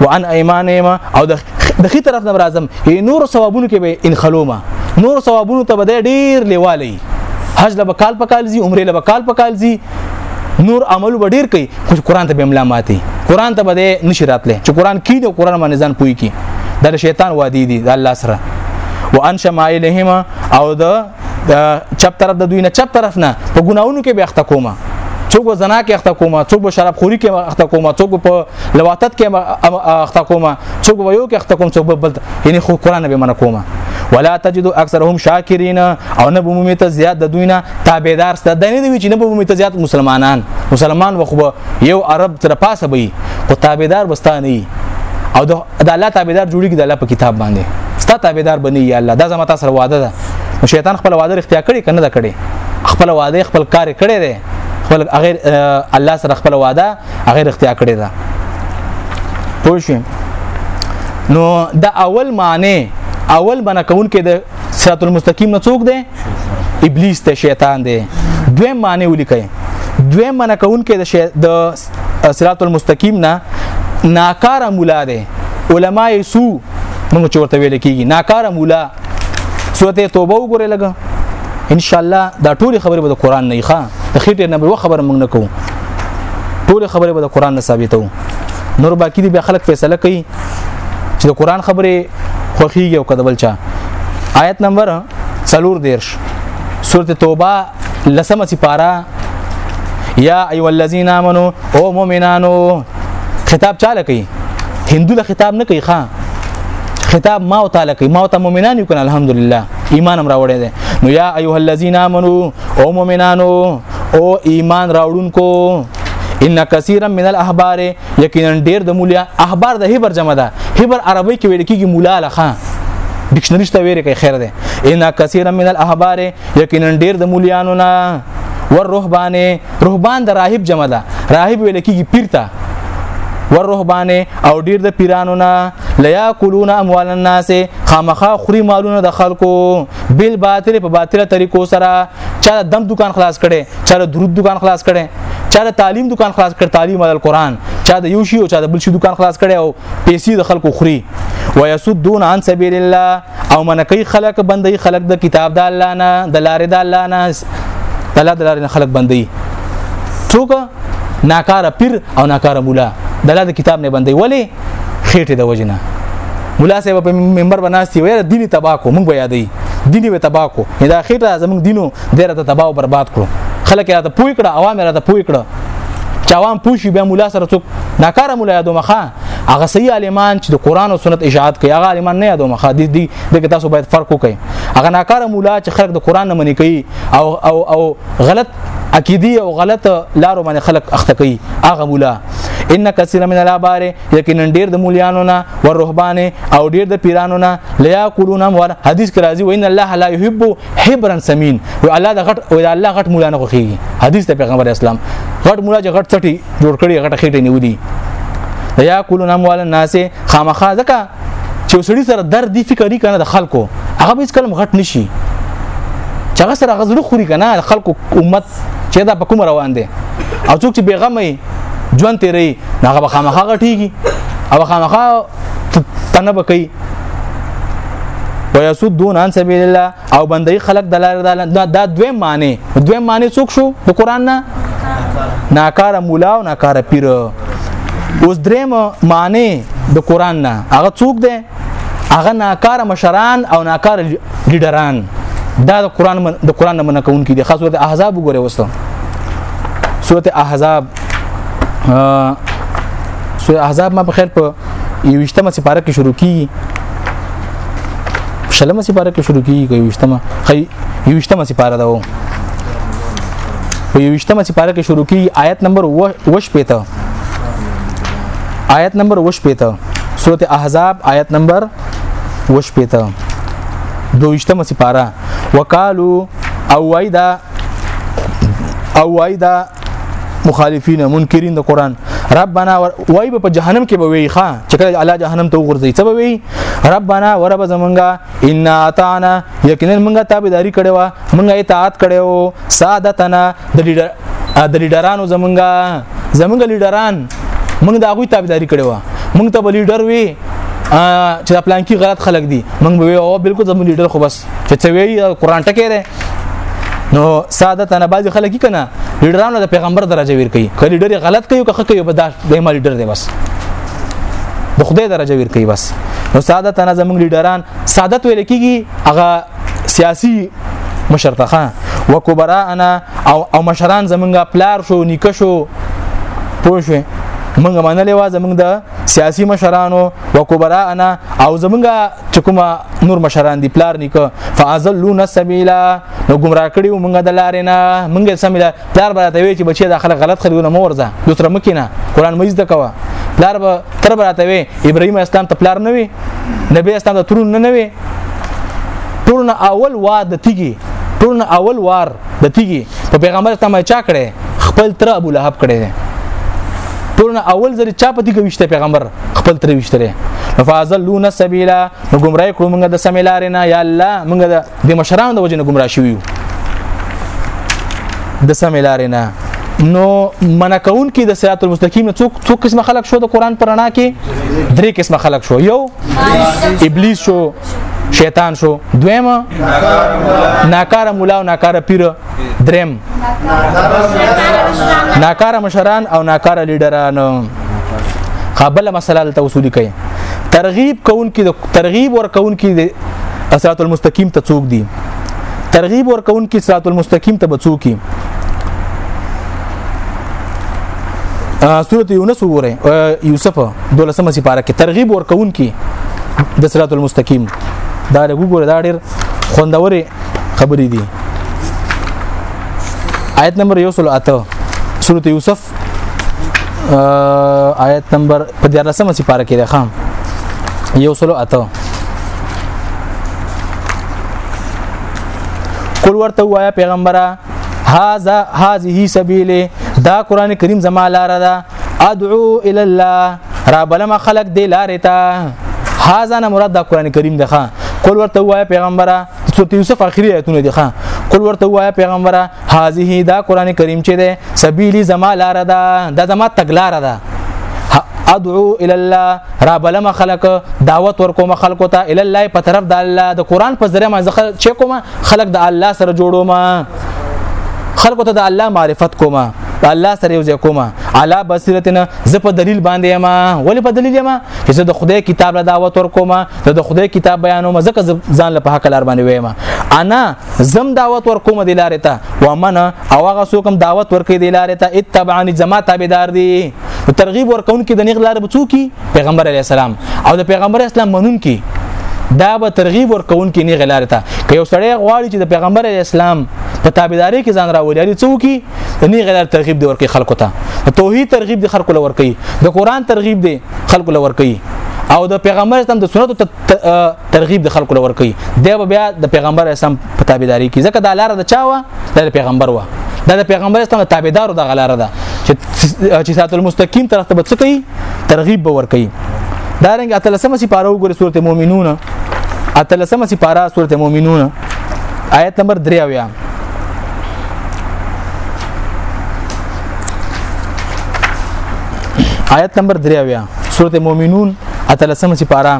وان ايمانهما او د خي طرف نه راځم نور ثوابونو کې به ان خلوما نور ثوابونو ته به ډیر لیوالي حج لبه کال په کال زی عمره لبه کال په کال زی نور عمل به ډیر کوي خو قران ته به املا ماتي قران ته به نشی راتله چې قران کې د قران باندې ځان پوي کی د شیطان وادي دي د الله سره وان شمائلهما او د چپ طرف د دوی نه چپ طرف نه په ګناونو کې به اخته کومه څوک زنا کې اخته کومه څوک به شراب خوري کې اخته کومه څوک په لواتت کې اخته کومه څوک به یو کې اخته کوم څوک به بل یعنی خو قران به من کومه ولا تجد اکثرهم شاکرین او نه بومي ته زیات د دوی نه تابعدار ست د نه وی چې نه بومي ته زیات مسلمانان مسلمان وخو یو عرب تر پاسه وي او تابعدار بستانه او د دا الله تابعدار جوړیږي د الله په کتاب باندې ستا تابعدار بنی یا الله دا زما تاسو سره وعده ده شیطان خپل وعده اختیار کړي کنه دا کړي خپل وعده خپل کار کړي دي خپل غیر الله سره خپل وعده غیر اختیار کړي ده پوه شئ نو دا اول معنی اول بنا کون کې د صراط المستقیم نه څوک دی ابلیس ته شیطان دی دویم معنی ولیکئ دویم معنی کون کې د صراط المستقیم نه ناکاره مولا دی علما یې سو موږ چې ورته ویل کېږي ناکاره مولا سورته توبه وګوره لګا ان شاء الله دا ټول خبره به د قران نه ښه د خېټه نه به خبره موږ نه کوو ټول خبره به د قران نه ثابتو نور باقی دی به خلک فیصله کوي چې د قران خبره خوخیږي او کدبل چا آیت نمبر څلور دیرش سورته توبه لسمه سپاره یا ایو الذین آمنو او مؤمنانو خطاب چاله کوي هندو له خطاب نه کوي ښا خطاب ما او تعالی کوي ما او ته مؤمنان یو کنه الحمدلله ایمان هم راوړی دی نو یا ایه الذین آمنو او مؤمنانو او ایمان راوړونکو ان کثیرا من الاحبار یقینا ډیر د مولا احبار د هبر جمع ده هبر عربی کې ویل کېږي مولا لخوا ډکشنری ته ویل کوي خیر ده ان کثیر من الاحبار یقینا ډیر د مولیانو نه ور رهبانه رهبان د راهب جمع ده راهب ویل کېږي پیر ته ور رهبانه او ډیر د پیرانو نه لیا کولون اموال الناس خامخا خوري مالونه د خلکو بل باطل په باطله طریقو سره چا د دم دکان خلاص کړي چا د درود دکان خلاص کړي چا د تعلیم دکان خلاص کړي تعلیم ال قرآن چا د یو شی او چا د بل شی دکان خلاص کړي او پیسې د خلکو خوري ويسدون عن سبيل الله او منکي خلق بندي خلق د کتاب د الله نه د لارې د الله نه د الله د لارې نه خلق بندي څوک ناکاره پیر او ناکاره مولا د الله د کتاب نه بندي ولی خېټه د وجنه مولا صاحب په منبر بناستي وې دیني تبا کو مونږ بیا دی دیني به تبا کو دا خېټه زمونږ دینو ډیره ته تبا او برباد کړو خلک راته پوي کړه عوام راته پوي کړه چې عوام پوښي بیا مولا سره څوک ناکاره مولا یادو مخه هغه صحیح عالمان چې د قران او سنت اشاعت کوي هغه عالمان نه یادو مخه دي دي دغه تاسو باید فرق وکړي هغه ناکاره مولا چې خلک د قران نه منې کوي او او او غلط عقیدی او غلط لارو باندې خلق اخته کوي هغه مولا ان کثیر من الابار یقینا ډیر د مولیانو نه او رهبان او ډیر د پیرانو نه لیا کولون اموال حدیث کې راځي وین الله لا يحب حبرا سمین و الله د غټ او الله غټ مولا نه خوخي حدیث ته پیغمبر اسلام غټ مولا چې غټ چټي جوړ کړي غټ خېټه نیولي لیا کولون اموال الناس خامخا ځکه چې وسړي سره درد دی فکر نه کنه د خلکو هغه به کلم غټ نشي چې هغه سره غزړه خوري کنه د خلکو امت چې دا په کوم روان دي او څوک چې بیغمه ژوند تیری هغه به خامخا غټيږي او خامخا تنه بکی ويسدون عن سبيل الله او بندي خلق د لار دا دویم معنی دویم معنی څوک شو د قران نه ناکار مولا او ناکار پیر اوس دریم معنی د قران نه هغه څوک دی هغه ناکار مشران او ناکار لیډران دا د قران د قران نه منع کوونکي دي خاص ورته احزاب وګوره وسته سورته احزاب سورته احزاب ما په خیر په 21مه سپاره کې شروع کیږي شلمه سپاره کې شروع کیږي کوي وشتمه خي یوشتمه سپاره ده په یوشتمه سپاره کې شروع کیږي آیت نمبر 20 پته آیت نمبر 20 پته سورته احزاب آیت نمبر 20 پته دوشتمه سپاره وقالو او وایدا او وایدا مخالفین منکرین د قران ربنا وای په جهنم کې به وی ښا چې کله الله جهنم ته وګرځي څه به وی ربنا ورب زمونږه ان اتانا یقینا مونږه تابعداري کړې و مونږه اطاعت کړې و سادتنا د لیډر د لیډرانو زمونږه زمونږه لیډران مونږ د هغه تابعداري کړې و مونږ ته لیډر وی چې پلان کې غلط خلک دي مونږ به او بالکل زمونږ لیډر خو بس چې څه وی قران ټکی دی نو ساده تنه باز خلک کنا لیډرانو د پیغمبر درجه ور کوي کله لیډر غلط کوي که کوي په داش د ما لیډر دی بس د خدای درجه ور کوي بس نو ساده تنه زموږ لیډران سادت ویل کیږي هغه سیاسي مشرتخه وکبرا انا او او مشران زمونږه پلار شو نیکه شو پوه شو موږ منلې وا زمونږ د سیاسي مشرانو وکبرا انا او زمونږه چې کومه نور مشران دي پلار نیکه فازلون سبیلا نو گمراه کړي مونږه د لارې نه مونږه سمیلا پلار به ته وی چې بچي د خلک غلط خلګونه مو ورځه دوسر مکینه قران مې زده کوه پلار به تر به ته وی ابراهیم اسلام ته پلار نه وی نبی اسلام ته ترون نه نه وی ټولنه اول وار د تیږي ټولنه اول وار د تیږي په پیغمبر ته ما چا کړي خپل تر ابو لهب کړي ټولنه اول ځل چا پتی کوي پیغمبر خپل تر وشتره فازلون السبيل نو گمراه کړو موږ د سمیلارنا یا الله موږ د مشران د وجه نه گمراه شوو د سمیلارنا نو منکون کې د صراط المستقیم نه څوک څوک قسمه خلق شو د قران پرانا کې درې قسمه خلق شو یو ابلیس شو شیطان شو دویمه ناکاره مولا او ناکاره پیر دریم ناکاره مشران او ناکاره لیډران قابل مسله ته وصولي کوي ترغیب کون کې د ترغیب ور کون کې د اسرات المستقیم ته څوک دي ترغیب ور کون کې صراط المستقیم ته بچوک کی سورته یونس وګوره یوسف دولسمه سپاره کې ترغیب ور کون کې د صراط المستقیم دا لګو ګوره دا ډیر خوندورې خبرې دي آیت نمبر یو سل اته سورت یوسف آیت نمبر په دیارلسمه سپاره کې ده خام یو سل اته قل ورته وایا پیغمبره هاذا هذه سبیله دا قران کریم زما لار ده ادعو الی الله را بلم خلق دی لارې ته هاذا نه مراد د قران کریم ده قل ورته وای پیغمبره سورته یوسف اخیری آیتونه دي ښا قل ورته وای پیغمبره هذه دا قران کریم چې ده سبیلی زما لار ده دا زما تګلار ده ادعو الى الله را بلم خلق دعوت ورکوم خلق ته الى الله په طرف د الله د قران په ذریعہ ما چې کوم خلق د الله سره جوړوم خلکو ته د الله معرفت کومه د الله سره یو ځای کومه علا بصیرتنا زه په دلیل باندې یم ولې په دلیل یم چې زه د خدای کتاب له دعوت ور کومه زه د خدای کتاب بیانوم ځکه ځان له په حق لار باندې ویم انا زم دعوت ور کومه د لارې ته ومن او هغه څوک هم دعوت ور کوي د لارې ته اتبعني زما تابعدار دي نو ترغیب ورکون کې د نیغ لار بچو کی پیغمبر علی السلام او د پیغمبر اسلام منون کی دا به ترغیب ورکون کې نیغ لار ته که یو سړی غواړي چې د پیغمبر علی السلام په تابعداري کې ځان راولي لري څو کی د نیغ لار ترغیب دی ورکې خلکو ته د توحید ترغیب دی خلکو لور کوي د قران ترغیب دی خلکو لور کوي او د پیغمبر اسلام د سنتو ترغیب د خلکو لور کوي دی به بیا د پیغمبر اسلام په تابعداري کې ځکه دا لار د چا و د پیغمبر و دا د پیغمبر اسلام تابعدارو د غلاره ده چې چې سات المستقیم طرف ته بچ کوي ترغیب به ور کوي دا رنګ اتلسمه سي پاره وګوره سورته مؤمنون اتلسمه سي پاره سورته مؤمنون آیت نمبر 3 اویا آیت نمبر 3 اویا سورته مؤمنون اتلسمه سي پاره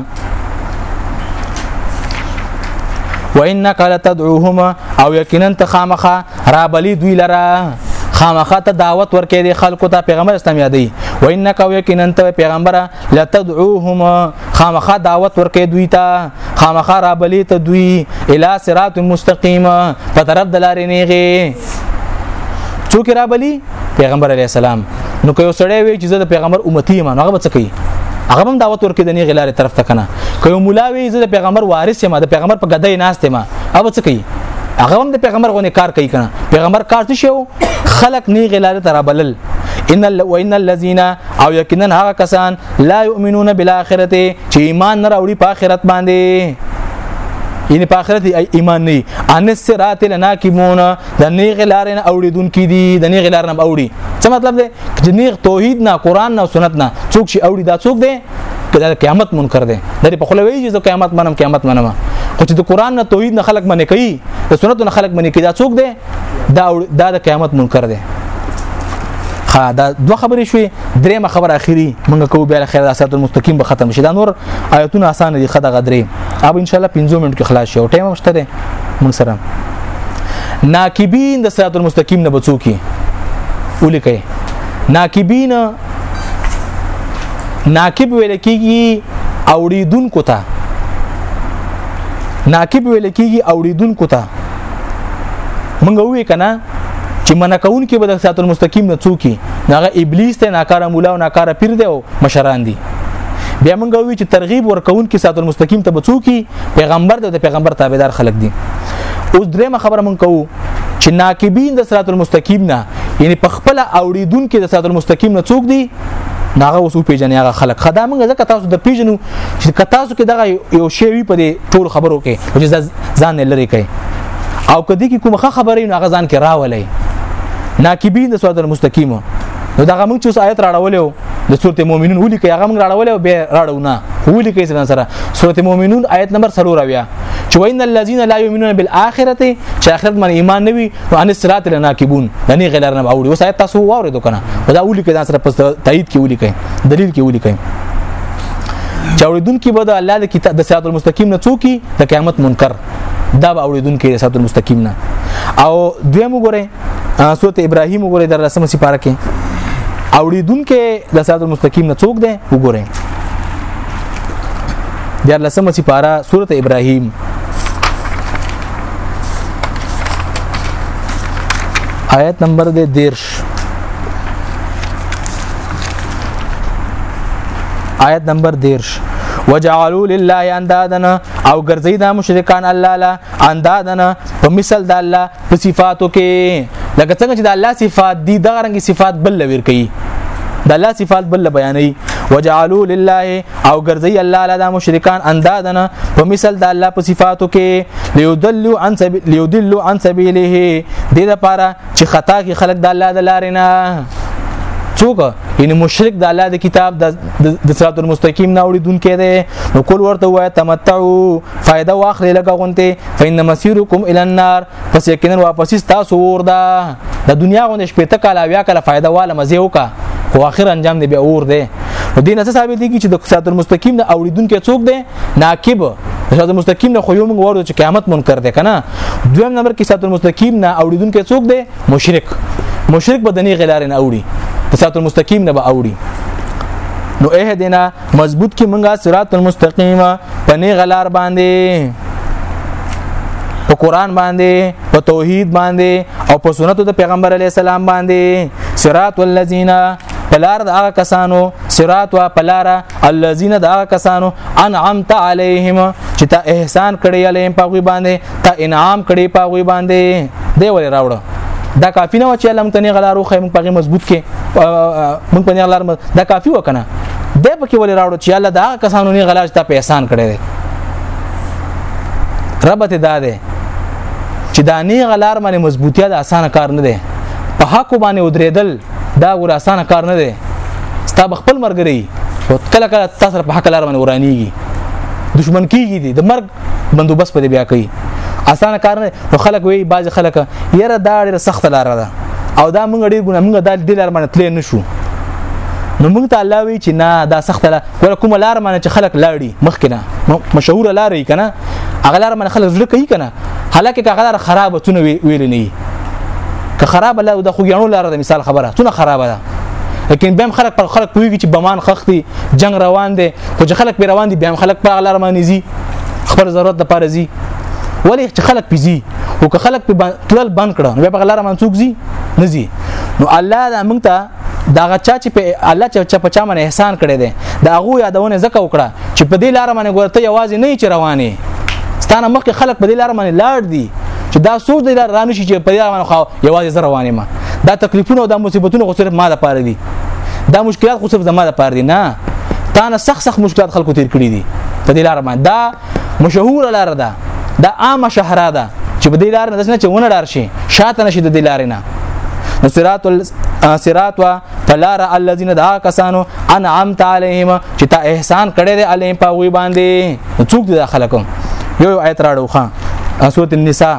وانك لتدعوهما او یقینا ته خامخه را بلی دوی لره خامخه ته دعوت ورکې دي خلکو ته پیغمبر اسلام یادې و انک او یقینا ته پیغمبره لتدعوهم خامخه دعوت ورکې دوی ته خامخه را بلی ته دوی الی صراط مستقیم په طرف دلارې نیغه څوک را بلی پیغمبر علی السلام نو که یو سړی وی چې زه د پیغمبر امتی یم هغه به څه کوي هغه هم دعوت ورکړي د نه غلار طرف ته کنه که یو مولا وی زه د پیغمبر وارث یم د پیغمبر په ګدای ناست یم هغه څه کوي هغه هم د پیغمبر غونې کار کوي کنه پیغمبر کار څه شو خلق نه غلار تر بلل ان وان الذين او یقینا هغه کسان لا يؤمنون بالاخره چې ایمان نه راوړي په آخرت باندې یعنی په آخرت ایمان نه ان الصراط لناکبون د نیغ لارې نه اوریدونکو دي د نیغ لار نه اوړي څه مطلب دی چې نیغ توحید نه قران نه سنت نه څوک شي اوړي دا څوک دی دا قیامت منکر دی دا په خله ویږي چې قیامت منم قیامت منم خو چې د قران نه توحید نه خلق منې کوي د سنت نه خلق منې کوي دا څوک دی دا دا د قیامت منکر دی ها دا دوه خبرې شوې درېمه خبره اخیری موږ کوو بیا خیر د اسات المستقیم به ختم شي دا نور آیتونه اسانه دي خدای غدرې اب ان شاء الله 15 منټ کې خلاص شو ټایم مشته ده مون سره ناکبین د صراط المستقیم نه بچو کی ولیکئ ناکبین ناکب ویل کیږي اوریدونکو ته ناکب ویل کیږي اوریدونکو ته مونږ وې کنه چې منع کون کې به د صراط المستقیم نه څوکي هغه ابلیس ته ناکاره مولا او ناکاره پیر دی او مشران دي بیا موږ وی چې ترغیب ورکون کې صراط المستقیم ته بچوکي پیغمبر د پیغمبر تابعدار خلک دي اوس درېمه خبره مونږ کوو چې ناکبین د صراط المستقیم نه یعنی په خپل اوریدونکو د صراط المستقیم نه څوک دي ناغه اوس پیژنې هغه خلک خدا موږ ځکه تاسو د پیژنو چې تاسو کې دغه یو شی وی په دې ټول خبرو کې چې ځان لری کوي او کدی کې کومه خبره نه غزان کې راولې ناکبین د صراط المستقیم نو دغه موږ چې آیت راړولې د سورته مؤمنون ولي کې هغه موږ راړولې او به راړو نه ولي کې څنګه سره سورته مؤمنون آیت نمبر 3 راویا چې وان الذين لا يؤمنون بالاخره چې اخرت من ایمان نوي ان صراط لناکبون دني غلار نه اوړي اوس آیت تاسو واورې دوکنه دا ولي کې دا سره پس تایید کې ولي کوي دلیل کې ولي کوي چې اوریدونکو به د الله د کتاب د صراط المستقیم نه څوکي د قیامت منکر دا به اوریدونکو د صراط المستقیم نه او دویم وګوره سورته ابراهیم وګوره در رسمه سپاره کې اوریدونکو د صراط المستقیم نه څوک دی وګوره د لسمه سپاره سورته ابراهیم آیت نمبر دې دیرش آیت نمبر دیرش وجعلوا لله اندادنا او ګرځي دا مشرکان الله لا اندادنا په مثال د الله په صفاتو کې لکه څنګه چې د الله صفات دي دغه رنګ صفات بل لور کوي د الله صفات بل بیانې وجعلوا لله او ګرځي الله تعالی دا مشرکان اندادنه په مثال د الله په صفاتو کې ليدلوا عن سبيل ليدلوا عن سبيله د دې لپاره چې خطا کې خلق د الله د لارې نه څوک یعنی مشرک د الله د کتاب د صراط المستقیم نه وړي دن کې ده نو کول ورته وای تمتعو فائدہ واخلې لګه غونته فین مسیرکم الی النار پس یقینا واپسی تاسو اور دا د دنیا غو نشپته کاله بیا کله فائدہ واله مزه وکا خو اخر انجام دی بیا اور دی دین څه ثابت دي چې د صراط المستقیم نه اوریدونکو څوک دی ناقب صراط المستقیم نه خو یو موږ ورو چې قیامت منکر دی کنه دویم نمبر کې صراط المستقیم نه اوریدونکو څوک دی مشرک مشرک بدني غلار نه اوړي صراط المستقیم نه به اوړي نو اهدنا مضبوط کی منګه صراط المستقیم په نه غلار باندې په قران باندې په توحید باندې او په سنت د پیغمبر علی السلام باندې صراط الذین پلار د هغه کسانو صراط وا پلار الذين د هغه کسانو انعمت عليهم چې ته احسان کړی عليهم په غوي باندې ته انعام کړي په غوي باندې دی ولې راوړو دا کافی نه و چې الله متنی غلارو خې موږ په مضبوط کې موږ په غلار دا کافی وکنه دی په کې ولې راوړو چې الله دا کسانو نه غلار ته په احسان کړي دی رب ته دا دی چې دا نه غلار باندې مضبوطیا د اسانه کار نه دی په حق باندې ودرېدل دا ګور اسانه کار نه دی ستا خپل مرګري او کله کله تاسو په حق لار باندې ورانیږي دشمن کیږي دي د مرګ بندوبست په دې بیا کوي اسانه کار نه نو خلک وی بعض خلک یره دا ډیره سخت لار ده او دا موږ ډیر ګونه موږ دا د لار باندې تلې نشو نو موږ ته الله وی چې نه دا سخت لار ولا کوم لار باندې چې خلک لاړي مخکنه مشهور لار یې کنه هغه لار باندې خلک زړه کوي کنه حالکه هغه لار خرابه تونه ویل نه که خراب لا د خوګیانو لار د مثال خبره تونه خرابه ده لیکن بیا خلک پر خلک پوهیږي چې بمان خختي جنگ روان دي خو چې خلک به روان دي بیا خلک په غلار باندې زی خپل ضرورت د پاره زی ولی چې خلک پیزي او که خلک په تلل بند کړه بیا په غلار باندې څوک زی نه زی نو الله دا موږ ته دا غچا چې په الله چې په چا باندې احسان کړی دی دا هغه یادونه زکه وکړه چې په دې لار باندې ګورته یوازې نه چې رواني ستانه مخکې خلک په دې لار باندې لاړ دي چې دا سوچ دی دا رانه شي چې په دې باندې خو یوازې زه روان یم دا تکلیفونه او دا مصیبتونه خو صرف ما د پاره دي دا مشکلات خو صرف زما د پاره دي نه تا نه سخت سخت مشکلات خلکو تیر کړی دي په دې لار باندې دا مشهور لار ده دا عامه شهرا ده چې په دې لار نه دسنه چې ونه لار شي شاته نشي د دې لار نه نو صراط صراط وا فلار الذين دا کسانو انعمت عليهم چې تا احسان کړی دی عليهم په وی باندې څوک دي خلکو یو یو آیت راړو خان سورۃ النساء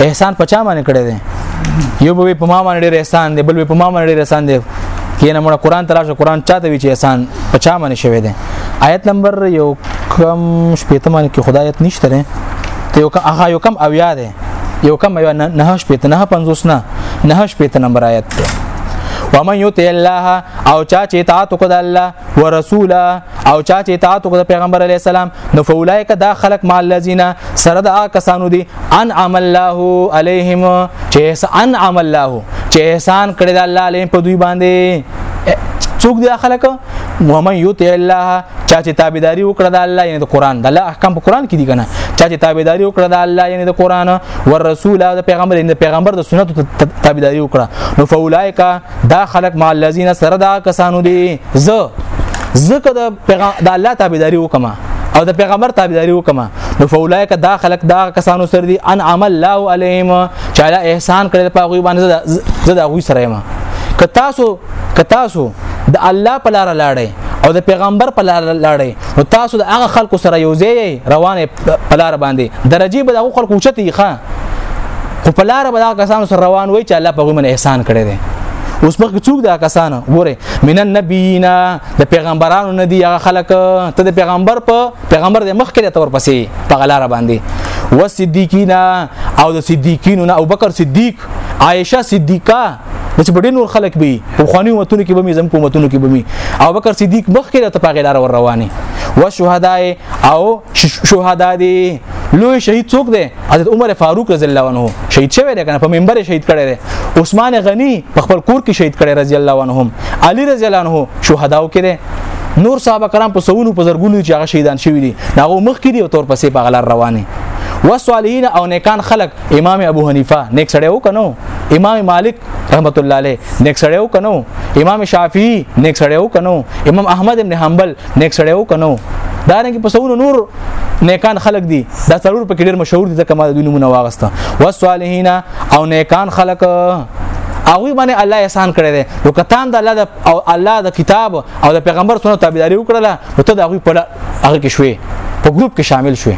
احسان په چا باندې کړی دی یو به په ما باندې ډېر احسان دی بل په ما باندې ډېر احسان دی کینه موږ قران تراشه قران چاته وی چې احسان په چا باندې شوی دی آیت نمبر یو کم شپېته باندې کې خدایت نشته نه ته یو کم هغه یو کم او یاد یو کم یو نه شپېته نه 50 نه نه شپېته نمبر آیت دی ومن یطع الله او چا چې اطاعت وکړ د الله ورسوله او چا چې اطاعت وکړ د پیغمبر علی السلام نو فولایک دا خلق مع الذین سره د کسانو دي انعم الله عليهم چې انعم الله چې احسان کړی د الله عليهم په دوی باندې څوک دی خلک ومن یطع الله چا چې تابعداري وکړه د الله یعنی د قران د الله احکام په قران کې دي کنه چا چې تابعداري وکړه د الله یعنی د قران او رسول او د پیغمبر د پیغمبر د سنتو تابعداري وکړه نو فولایکا دا خلق مع الذين سره دا کسانو دي ز زکه د پیغام د الله تابعداري وکما او د پیغمبر تابعداري وکما نو فولایک دا خلق دا کسانو سره دي ان عمل الله عليهم چې الله احسان کړی په غوي باندې زدا غوي سره ما که تاسو که تاسو د الله په لار لاړې او د پیغمبر په لار لاړې نو تاسو د هغه خلکو سره یو ځای روانه په لار باندې درجه به د خلکو چته ښه خو په لار به دا کسانو سره روان وي چې الله په غومن احسان کړی دی اوس مخکې څوک دا کسان ګوره من النبینا د پیغمبرانو نه دی هغه خلک ته د پیغمبر په پیغمبر د مخ کې تور پسې په غلار باندې و صدیقینا او د صدیقینو نه ابوبکر صدیق عائشه صدیقه د چې ډېر نور خلک به او خواني وتونو کې به مې زم کومتونو کې به مې او بکر صدیق مخ کې ته پاګې لار ور رواني و شهداي او شهدا دي لوی شهید څوک دی حضرت عمر فاروق رضی الله عنه شهید شوی دی کنه په منبر شهید کړی دی عثمان غنی په خپل کور کې شهید کړی رضی الله عنهم علی رضی الله عنه شهداو کې دی نور صحابه کرام په سونو په زرګونو چې هغه شهیدان شوی دي هغه مخ کې دي او تور پسې په غلار رواني وصالحین او نیکان خلق امام ابو حنیفه نیک سړی و کنو امام مالک رحمت الله علیه نیک سړی و کنو امام شافعی نیک سړی و کنو امام احمد ابن حنبل نیک سړی و کنه دا رنګ په سونو نور نیکان خلق دي دا ضرور په کې ډېر مشهور دي ځکه ما د دوی نمونه واغسته والصالحین او نیکان خلق هغه باندې الله احسان کړی دی نو کتان د الله د او الله د کتاب او د پیغمبر سنت تابعداري وکړله نو ته د هغه په هغه کې شوې په ګروپ کې شامل شوې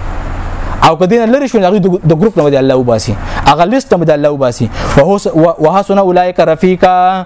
او کدین لری شو هغه د ګروپ نه دی الله وباسي هغه لیست نه دی الله وباسي وحسن اولایک رفیقا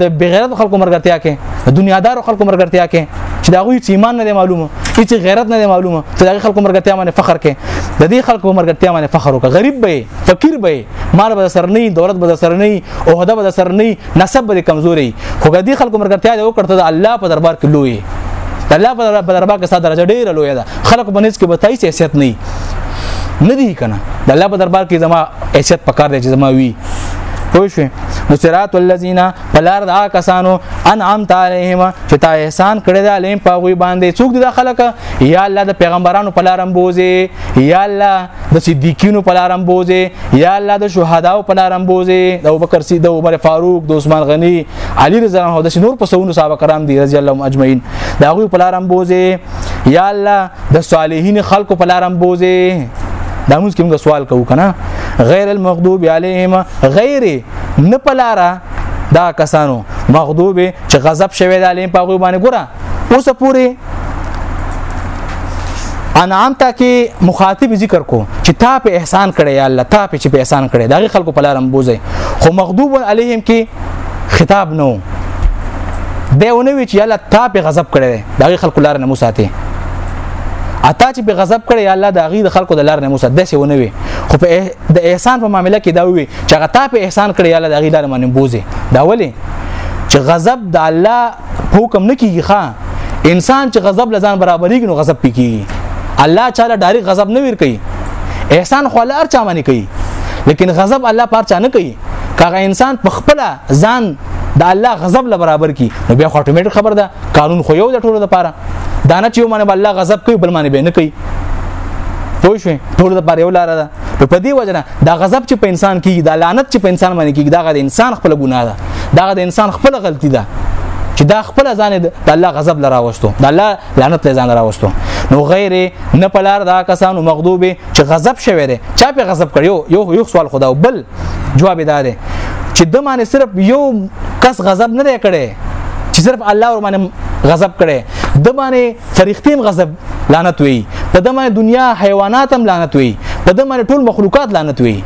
د بغیرت خلکو مرګرتیا کې د دنیادار خلکو مرګرتیا کې چې دا غوي ایمان نه معلومه هیڅ غیرت نه معلومه ته دا خلکو مرګرتیا باندې فخر کې د دې خلکو مرګرتیا باندې فخر وکړه غریب به فقیر به مال به سر نه دولت به سر نه او هدا به سر نه نسب به کمزوري خو د دې خلکو مرګرتیا یو کړته د الله په دربار کې لوی د الله په دربار کې ساده درجه ډیره لوی ده خلکو باندې کې بتای سیاست نه نه دی کنه د الله په دربار کې زما حیثیت پکار دی چې زما وی پوه شو نو صراط الذین بلار دا کسانو انعمت علیهم چې تا احسان کړی دا لیم په غوی باندې څوک دي خلک یا الله د پیغمبرانو په لارم بوزي یا الله د صدیقینو په لارم بوزي یا الله د شهداو په لارم بوزي د ابوبکر صدیق د عمر فاروق د عثمان غنی علی رضی الله عنه د نور په سونو صحابه کرام دي رضی الله اجمعین دا غوی په لارم بوزي یا الله د صالحین خلکو په لارم بوزي دا موږ کوم سوال کوو کنه غیر المغضوب علیهم غیر نه پلارا دا کسانو مغضوب چې غضب شوی د علیم په غو باندې ګره اوس پوری انعام تا کې مخاطب ذکر کو چې تا په احسان کړي یا الله تا په چې په احسان کړي دا خلکو په لارم بوزي خو مغضوب علیهم کې خطاب نو دی ونه وی چې الله تا په غضب کړي دا خلکو لار نه مو ساتي اته چې په غضب کړي یا الله دا غي د خلکو د لار نه مو ساتي داسې ونه وي خو په د احسان په معاملې کې دا وي چې هغه تا په احسان کړي یا الله دا غي لار باندې بوزي دا ولي چې غضب د الله حکم نه کیږي ښا انسان چې غضب لزان برابرېږي نو غضب پکې الله تعالی ډایرک غضب نه ور کوي احسان خو لار چا باندې کوي لیکن غضب الله پر چا نه کوي کاغه انسان په خپل ځان د الله غضب له برابر کی نو بیا خو اتومات خبر ده قانون خو یو د ټولو لپاره دانه چې یو باندې بل الله غضب کوي بل باندې به نه کوي پوه شو ټول د پاره یو لار ده نو په دې وجنه دا غضب چې په انسان کېږي دا لعنت چې په انسان باندې کېږي دا د انسان خپل ګناه ده دا د انسان خپل غلطي ده چې دا خپل ځان د الله غضب لرا وستو د الله لعنت له ځان لرا وستو نو غیر نه پلار دا کسانو مغضوب چې غضب شوی دی چا په غضب کړیو یو یو سوال خدا بل جواب دا دی چې د معنی صرف یو کس غضب نه کړي چې صرف الله ور باندې غضب کړي د معنی فرښتې هم غضب لعنت وي په د معنی دنیا حیوانات هم لعنت وي په د معنی ټول مخلوقات لعنت وي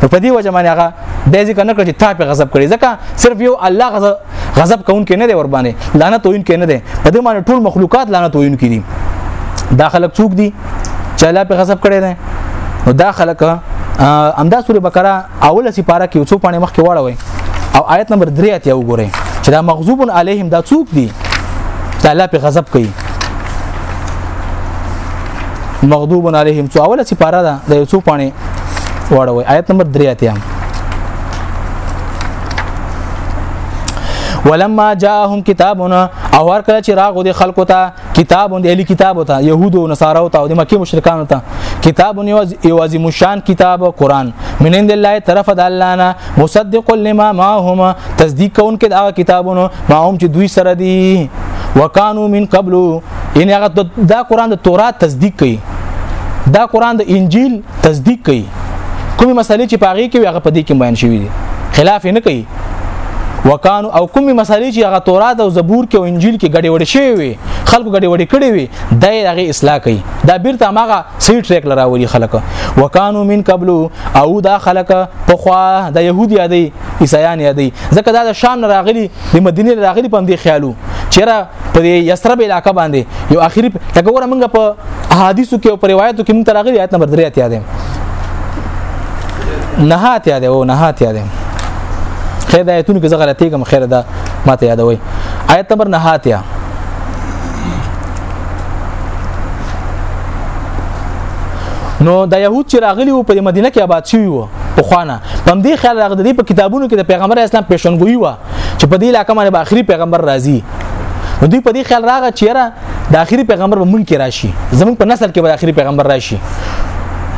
په دې وجه باندې هغه د ذکر نه کړ چې تا په غضب کړي ځکه صرف یو الله غضب غضب کون کې نه دی ور باندې لعنت وین کې نه دی په دې معنی ټول مخلوقات لعنت وین کې دي دا خلک څوک دي چې الله په غضب کړي دي نو دا خلک امدا سوره بقره اوله سپاره کې څو پانی مخ کې واړوي او آیت نمبر 3 اتیا وګورئ چې دا مغضوب علیهم دا څوک دي دا الله په غضب کوي مغضوب علیهم څو اوله سپاره ده د څو پانی واړوي آیت نمبر 3 اتیا ولما جاءهم کتابنا او هر کله چې راغو د خلکو ته کتاب د الی کتاب ته يهود او نصارا او ته د مکی مشرکان ته کتاب یوازې مشان کتاب قران من عند الله طرف د الله نه مصدق لما معهم تصدیق کون کې دا کتابونو معهم چې دوی سره دي وکانو من قبل ان هغه دا قران د تورات تصدیق کوي دا قران د انجیل تصدیق کوي کومې مسلې چې پاغي کې هغه په دې کې بیان شوی دي خلاف نه کوي وکانو او کومې مسلې چې هغه تورات او زبور کې او انجیل کې ګډې وډې شوی وي خلکو ګډې وډې کړې وي د هغه اصلاح کوي دا بیرته ماغه صحیح ټریک لراوي خلک وکانو من قبل او دا خلک په خوا د يهودي یادي عیسایان یادي ځکه دا د شام راغلي د مدینه راغلي په دې خیالو چیرې په دې یسرب علاقه باندې یو اخیری لکه ور موږ په احادیثو کې او په روایتو کې موږ ترغلی آیت نمبر 3 اتیا دی نه اتیا دی او نه اتیا دی خیر د آیتونو کې زغره تیګم خیر ده ماته یادوي آیت نمبر نه اتیا نو د يهود چې راغلي وو په مدینه کې آباد شوی وو په خوانه په دې خیال راغلي په کتابونو کې د پیغمبر اسلام پیشنګوي وو چې په دې علاقې باندې اخري پیغمبر راځي نو دوی په دې خیال راغی چې را د اخري پیغمبر به مونږ کې راشي زمونږ په نسل کې به اخري پیغمبر راشي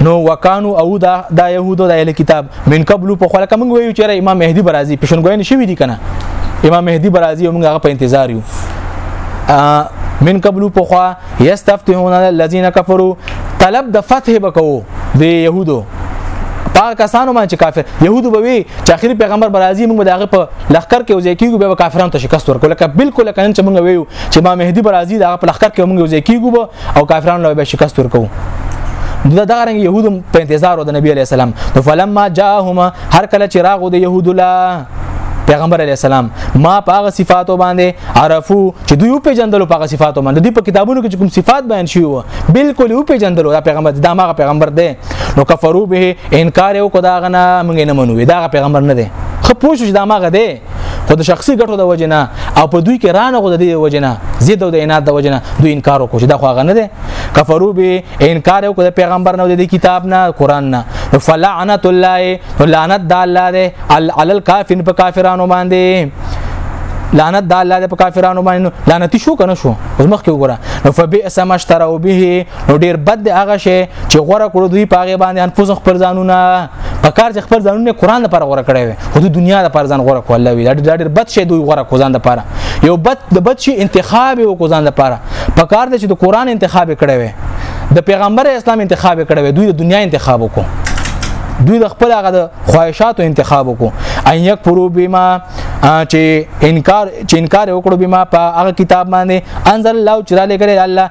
نو وکانو او دا د يهودو د اهل کتاب من قبل په خلک موږ ویو چې امام مهدی برازي پښنګوین شوی دی کنه امام مهدی برازي موږ هغه په انتظار یو من قبل په خوا یستفتحون الذين كفروا طلب د فتح بکو د يهودو پاک کسانو باندې کافر يهودو به وي چې اخري پیغمبر برازي موږ دغه په لخر کې وځي کیږي به کافرانو ته شکست ورکول لکه بالکل لکه نن چې موږ ویو چې ما مهدي برازي دغه په لخر کې موږ وځي کیږي او کافرانو له به شکست ورکو دا دغه رنګ يهودو په انتظار و د نبی عليه السلام نو فلما جاءهما هر کله چې راغو د يهودو لا پیغمبر علی السلام ما پاغه صفاتو باندې عرفو چې دوی په جندلو پاغه صفاتو باندې دوی په کتابونو کې کوم صفات بیان شوی و بالکل یو په جندلو دا پیغمبر دا ماغه پیغمبر دی نو کفرو به انکار یو کو دا غنا مونږ نه منو دا پیغمبر نه دی خو پوښتنه چې دا ماغه دی خو د شخصي ګټو د وجنه او په دوی کې رانه غو د دې وجنه زید او د عنایت د وجنه دوی انکار وکړي دا خو هغه نه دي کفرو به انکار وکړي د پیغمبر نه د کتاب نه قران نه فلعنت الله لعنت د الله ده علی الکافر په کافرانو باندې لعنت د الله د کافرانو باندې لعنتی شو کنه شو اوس مخ کې وګوره فبئس مشترو به نو ډیر بد دی هغه شی چې غوړه کړو دوی پاغه باندې انفوس خپل ځانونه په کار چې خپل ځانونه قران لپاره غوړه کړی وي خو د دنیا لپاره ځان غوړه کول وي دا ډیر بد شی دوی غوړه کو ځان لپاره یو بد د بد شي انتخاب یو کو ځان لپاره په کار دی چې د قران انتخاب کړی وي د پیغمبر اسلام انتخاب کړی وي دوی د دنیا انتخاب وکړو دوی د خپل هغه د خواهشاتو انتخاب وکړو ان یک پرو بما چې انکار چې انکار وکړو بما په هغه کتاب باندې انزل الله چې را لګره الله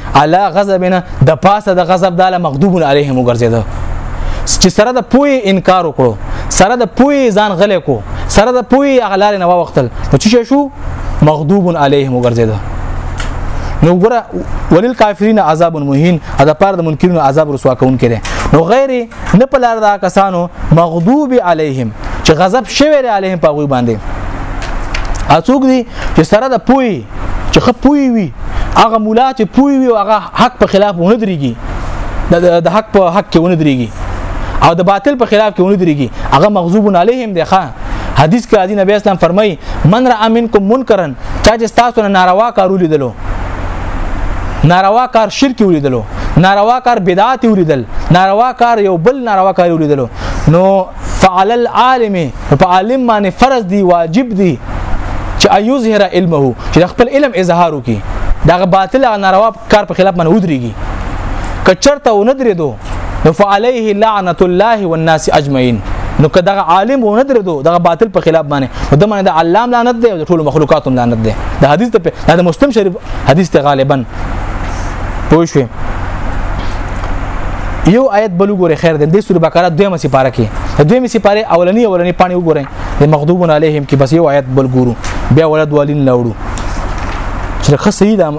علا غضبنا د پاسه د غضب داله مغضوب علیهم وګرځیدو چې سره د پوی انکار وکړو سره د پوی ځان غلې کو سره د پوی اغلال نه وختل نو چې شو مغضوب علیهم وګرځیدو نو ګره ولل کافرین عذاب مهین دا پاره د منکرین عذاب رسوا کون کړي نو غیر نه په لار دا کسانو مغضوب علیهم چې غضب شوی علیهم په غوي باندې اڅوګ دي چې سره د پوي چې خ پوي وي هغه مولا چې پوي وي هغه حق په خلاف ونه دريږي د حق په حق کې ونه دريږي او د باطل په خلاف کې ونه دريږي هغه مغضوب عليهم دی ښا حدیث کې راځي نبی اسلام فرمایي من را امنکم منکرن چا چې تاسو نه ناروا کارو لیدلو ناروا کار شرک ولیدلو ناروا کار بدعت ولیدل ناروا کار یو بل ناروا کار ولیدلو نو فعلى العالم په عالم باندې فرض دی واجب دی چې ايظهر علمه چې خپل علم اظهار وکي دا باطل او ناروا کار په خلاف باندې ودرېږي کچرته و ندرې دو نو فعليه لعنت الله والناس اجمعين نو که دغه عالم و ندرې دو دغه باطل په خلاف باندې نو د باندې د علام لعنت دی او د ټولو مخلوقاتو لعنت دی د حدیث ته د مسلم شریف حدیث ته غالبا پوه شو یو آیت بل وګوره خیر دی د سوره بقره دویمه سپاره کې د دویمه سپاره اولنی اولنی پانی وګوره د مغضوب علیهم کې بس یو آیت بل ګورو بیا ولد والین لاوړو چې خه صحیح دا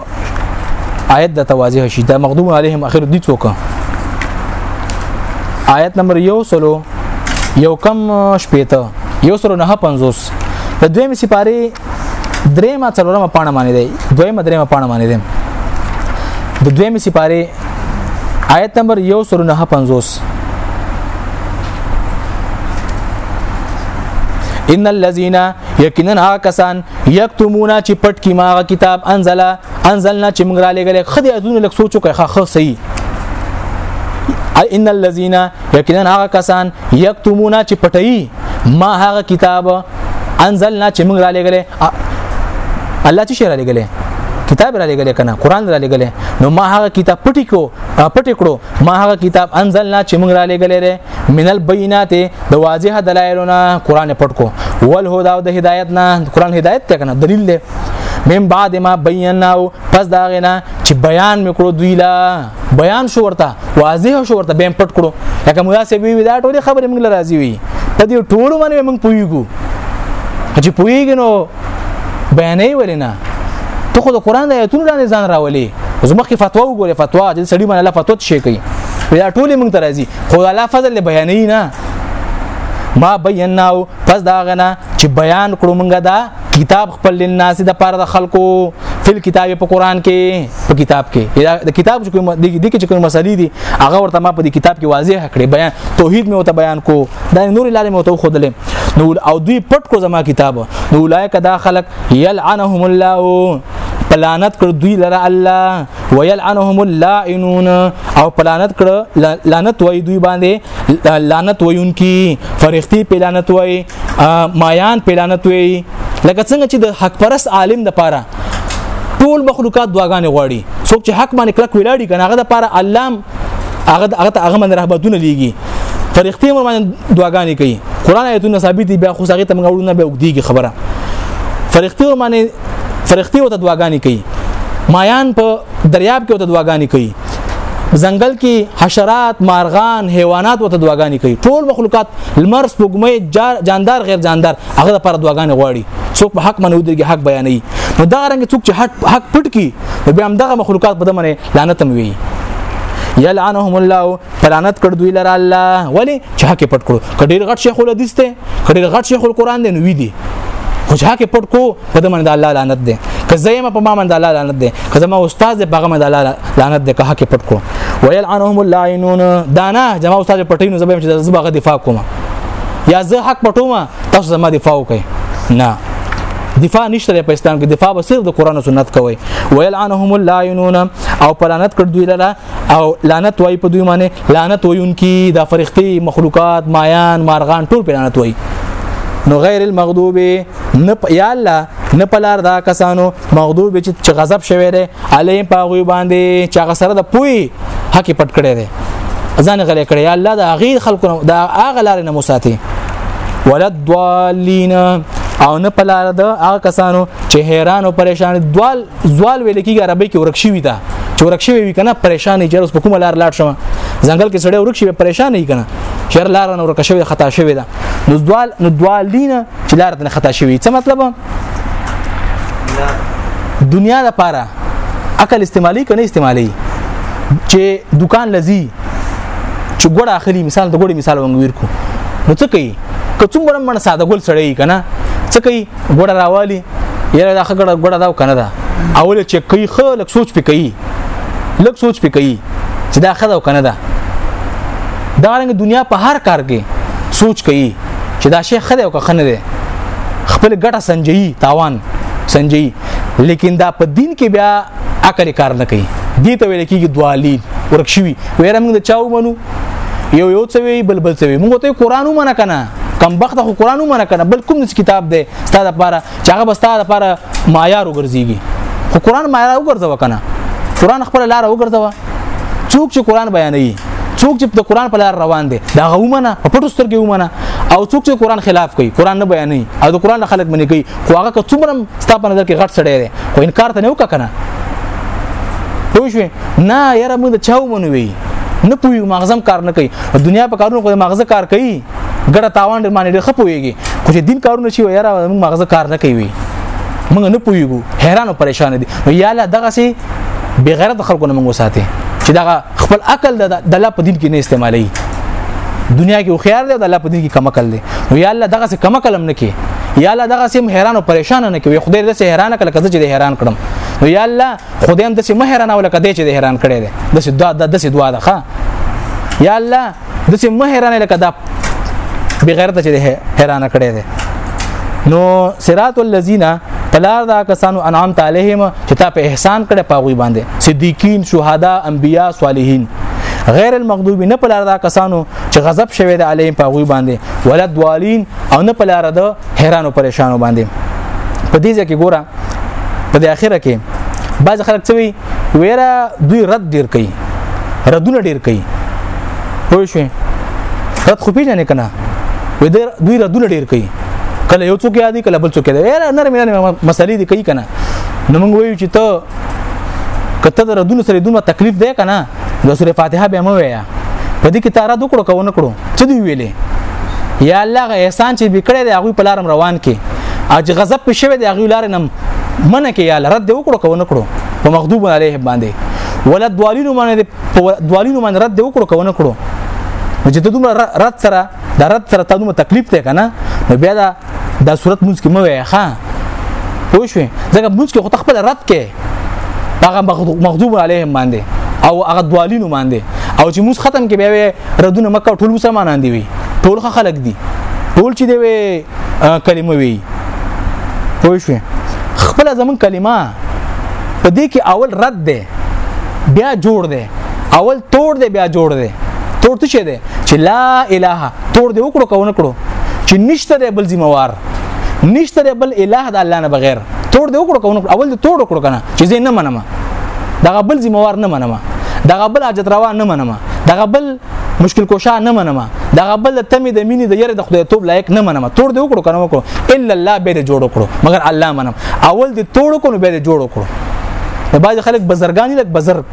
آیت د توازیه شي د مغضوب علیهم اخر دی څوک آیت نمبر یو سلو یو کم شپیته یو سلو نه پنځوس د دویمه سپاره درېمه څلورمه پاڼه باندې دی دویمه درېمه پاڼه باندې دی د دویمه سپاره آیت نمبر 159 ان الذين یقینا کسان یکتمون چې پټ کی ماغه کتاب انزل انزلنا چې موږ را لګل خدای ازونه لک سوچو کوي خو صحیح ان الذين یقینا هغه کسان یکتمون چې پټي ما هغه کتاب انزلنا چې موږ را لګلې الله چې را لګلې کتاب را لګلې کنه قران را لګلې نو ما هغه کتاب پټی کو پټی کړو ما هغه کتاب انزلنا چې موږ را لګلې من البینات د واضح دلایلونه قران پټ کو ول هدا د هدایت نه قران هدایت ته کنه دلیل دی من بعد ما بیناو پس دا غینا چې بیان میکړو دوی لا بیان شو ورته واضح شو ورته بیم پټ کړو لکه مولا سی وی دا ټول خبره موږ راضی وی په دې ټول باندې موږ پویګو چې پویګ نو بیانې ولینا ته خو د قران د آیتونو باندې ځان راولي زمخه فتوا وګوره فتوا چې سړی باندې الله فتوا شي کوي دا ټول موږ ته راضی خو الله فضل بیانې نه ما بیناو پس دا غنه چې بیان کړو مونږه دا کتاب خپل لناس د پاره د خلکو فل کتاب په قران کې په کتاب کې د کتاب چې کوم د دې کې کوم مسلې دي هغه ورته ما په دې کتاب کې واضح کړې بیان توحید مې وته بیان کو دا نور لارې مې وته خودلې نو او دوی پټ کو زما کتاب نو لایک دا خلک یلعنهم الله پلانت کړ دوی لره الله ويلعنهم اللائنون او پلانت کړ لعنت وای دوی باندې لعنت ویونکي فرښتي په لعنت وای مایان په لعنت وای لکه څنګه چې د حق پرس عالم د پاره ټول مخلوقات دعاګانې غواړي څوک چې حق باندې کلک ولاړی کنه هغه د پاره علام هغه هغه هغه من رهبتونه لیږي فرښتي مر باندې دعاګانې کوي قران آیتونه ثابت دي بیا خو هغه ته موږ وړونه به وګديږي خبره فرښتي مر باندې فرښتي وته دعاګانې کوي مایان په دریاب کې وته دعاګانې کوي ځنګل کې حشرات مارغان حیوانات وته دواګانی کوي ټول مخلوقات لمر سپوږمۍ جاندار غیر جاندار هغه لپاره دواګانی غواړي څوک په حق منو درګي حق بیانوي نو دا رنګ څوک چې حق حق پټ کی به هم دغه مخلوقات په دمنه لعنت هم وي یلعنهم الله پلانت کړ دوی لره الله ولی چې حق پټ کړو کډیر غټ شیخ الحدیث ته کړي غټ شیخ القرآن دی نو وی دی خو چې هغه پټ کو په دمن د الله لعنت دی که زېما په ما من د الله لعنت دی که زما استاد دی په ما د الله لعنت دی که هغه پټ کو ويلعنهم اللعينون دانا جما استاد پټینو زبم چې زبغه دفاع کوم یا زه حق پټوم تاسو زما دفاع وکړئ نه دفاع نشته په اسلام کې دفاع به صرف د قران او سنت کوي ويلعنهم اللعينون او پلانت کړ دوی لره او لعنت وای په دوی معنی لعنت وایونکي د فرښتي مخلوقات مایان مارغان ټول په لعنت وای نو غیر المغضوب نه یا الله نه پلار دا کسانو مغضوب چې غضب شوی دی علی پاغوی باندې چې هغه سره د پوی حق پټ کړی دی ځان غلې کړی یا الله دا غیر خلکو دا هغه لار نه مساتي ولد ضالین او نه پلار د هغه کسانو چې حیران او پریشان دوال زوال ویل کېږي عربی کې ورک شوی ده چې ورک شوی وي کنه پریشان یې جرس په کومه لار لاړ شم ځنګل کې سړی ورک شي پریشان یې کنه چیر لار نه ورک شوی خطا شوی ده نو زوال نو دوالین چې لار نه خطا شوی څه مطلب دنیا د پاره عقل استعمالي کنه استعمالي چې دکان لذي چې ګوړه اخلي مثال د ګوړې مثال ونګویر کو نو څه کوي که څومره من ساده ګل سړی کنه څه کوي ګوړه راوالي یره دا خګړه ګوړه دا کنه دا اول چې کوي خو لک سوچ پې کوي لک سوچ پې کوي چې دا خدا کنه دا دا رنګ دنیا په هر کار کې سوچ کوي چې دا شی خدا او که خنه دی خپل ګټه سنجي تاوان سنجي لیکن دا په دین کې بیا عقل کار نه کوي دي ته ویل کېږي دوالی ورکشوي ویره موږ د چاو منو یو یو څه وی بل بل څه وی موږ ته قران ومنه کنه کم بخت خو قران ومنه کنه بل کوم کتاب دی ستاسو لپاره چې هغه به ستاسو لپاره معیار وګرځيږي خو قران معیار وګرځو کنه قران خپل لار وګرځو څوک چې قران بیانوي څوک چې د قران په لار روان دي دا غومنه په پټو سترګې ومنه او څوک چې قران خلاف کوي قران نه بیانوي او د قران خلک منې کوي خو هغه که څومره ستاسو په نظر کې غټ سړی دی خو انکار ته نه وکړه کنه پوه شو نه یاره موږ چاو منوي نه پوي مغزم کار نه کوي دنیا په کارونو خو مغز کار کوي ګړه تاوان ډېر معنی ډېر خپويږي خو چې دین کارونه شي یاره موږ مغز کار نه کوي موږ نه پويګو حیران او پریشان دي یا لا دغه سي بغیرت خلکو نه موږ ساتي چې دغه خپل عقل د الله په دین کې نه استعمالي دنیا کې خيار دی د الله په دین کې کم عقل دی نو یا الله دغه سي کم عقل هم نه کوي یا الله دغه سي حیران او پریشان نه کوي خدای دې سي حیران کړه کزه چې حیران کړم نو یا الله خدای هم داسې مه حیرانوه لکه دی چې د حیران کړی دی داسې دعا د داسې دعا ده ښه یا الله داسې مه حیرانه لکه دا بغیرته چې دی حیران کړی دی نو صراط الذین پلار دا کسانو انعام تعالیهم چې تا په احسان کړه پاغوي باندې صدیقین شهدا انبیا صالحین غیر المغضوب نه پلار دا کسانو چې غضب شوی د علیهم پاغوي باندې ولد والین او نه پلار دا حیرانو پریشانو باندې په دې ځکه ګوره په دې اخره کې بعض خلک څه وی ویرا دوی رد ډیر کوي ردونه ډیر کوي پوه شئ رد خو پیژنې کنه وې دوی ردونه ډیر کوي کله یو څوک یادي کله بل څوک یادي یاره نرم نرم مسلې دي کوي کنه نو موږ وایو چې ته کته د ردونو سره دومره تکلیف دی کنه د سوره فاتحه به مو ویا په دې کې تاره دوکړو کو نه کړو څه دی ویلې یا الله غ احسان چې بکړې دی هغه په لارم روان کې اج غضب په شوی دی هغه لار نم منه کې یا رد وکړو کو نه کړو په مغضوب علیه باندې ولا دوالینو باندې دوالینو باندې رد وکړو کو نه کړو چې ته دومره رد سره د رد سره ته دومره تکلیف ته کنه نو بیا دا دا صورت مونږ کې مو وای ښا پوه شو ځکه مونږ کې خو تخپل رد کې هغه مغضوب علیهم باندې او هغه دوالینو باندې او چې مونږ ختم کې بیا ردونه مکه ټول مسلمانان دی وي ټول خلک دي ټول چې دی وي کلمه وي پوه شو خپل زمون کلمه په دې کې اول رد ده بیا جوړ ده اول توړ ده بیا جوړ ده توړ څه ده چې لا اله تور دی وکړو کو نه کړو چې نشته دی بل ذمہوار نشته دی بل الہ د الله نه بغیر تور دی وکړو کو نه اول دی تور وکړو کنه چې زه نه منم دغه بل ذمہوار نه منم دغه بل حاجت روا نه منم دغه بل مشکل کوشا نه منم دا غبل تمه د مینې د یره د خدای توب لایق نه منم تور دی وکړو کنه وکړو الا الله به جوړ وکړو مګر الله منم اول دی توړ کو نو به جوړ وکړو د باج خلک بزرګانی لک بزرګ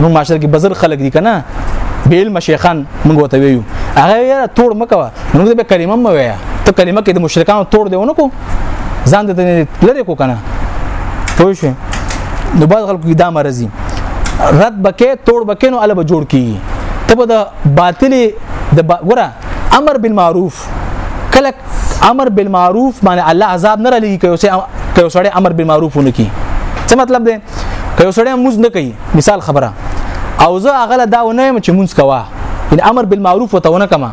نو معاشره کې بزرګ خلک دي کنه بیل مشیخان موږ وته ویو هغه یاره توړ مکوه موږ به کلمه مو ویا ته کلمه کې د مشرکانو توړ دی ونکو ځان د لری کو کنه پوه شو نو بعض خلکو کې دا مرزي رد بکې توړ بکې نو الوب جوړ کی ته به د باطلی د ګره امر بالمعروف کله امر بالمعروف باندې الله عذاب نه را لګي کوي کوي سړی امر بالمعروف نه کوي څه مطلب دی کوي سړی موز نه کوي مثال خبره او زه هغه دا ونه یم چې مونږ کوا ان امر بالمعروف وته ونه کما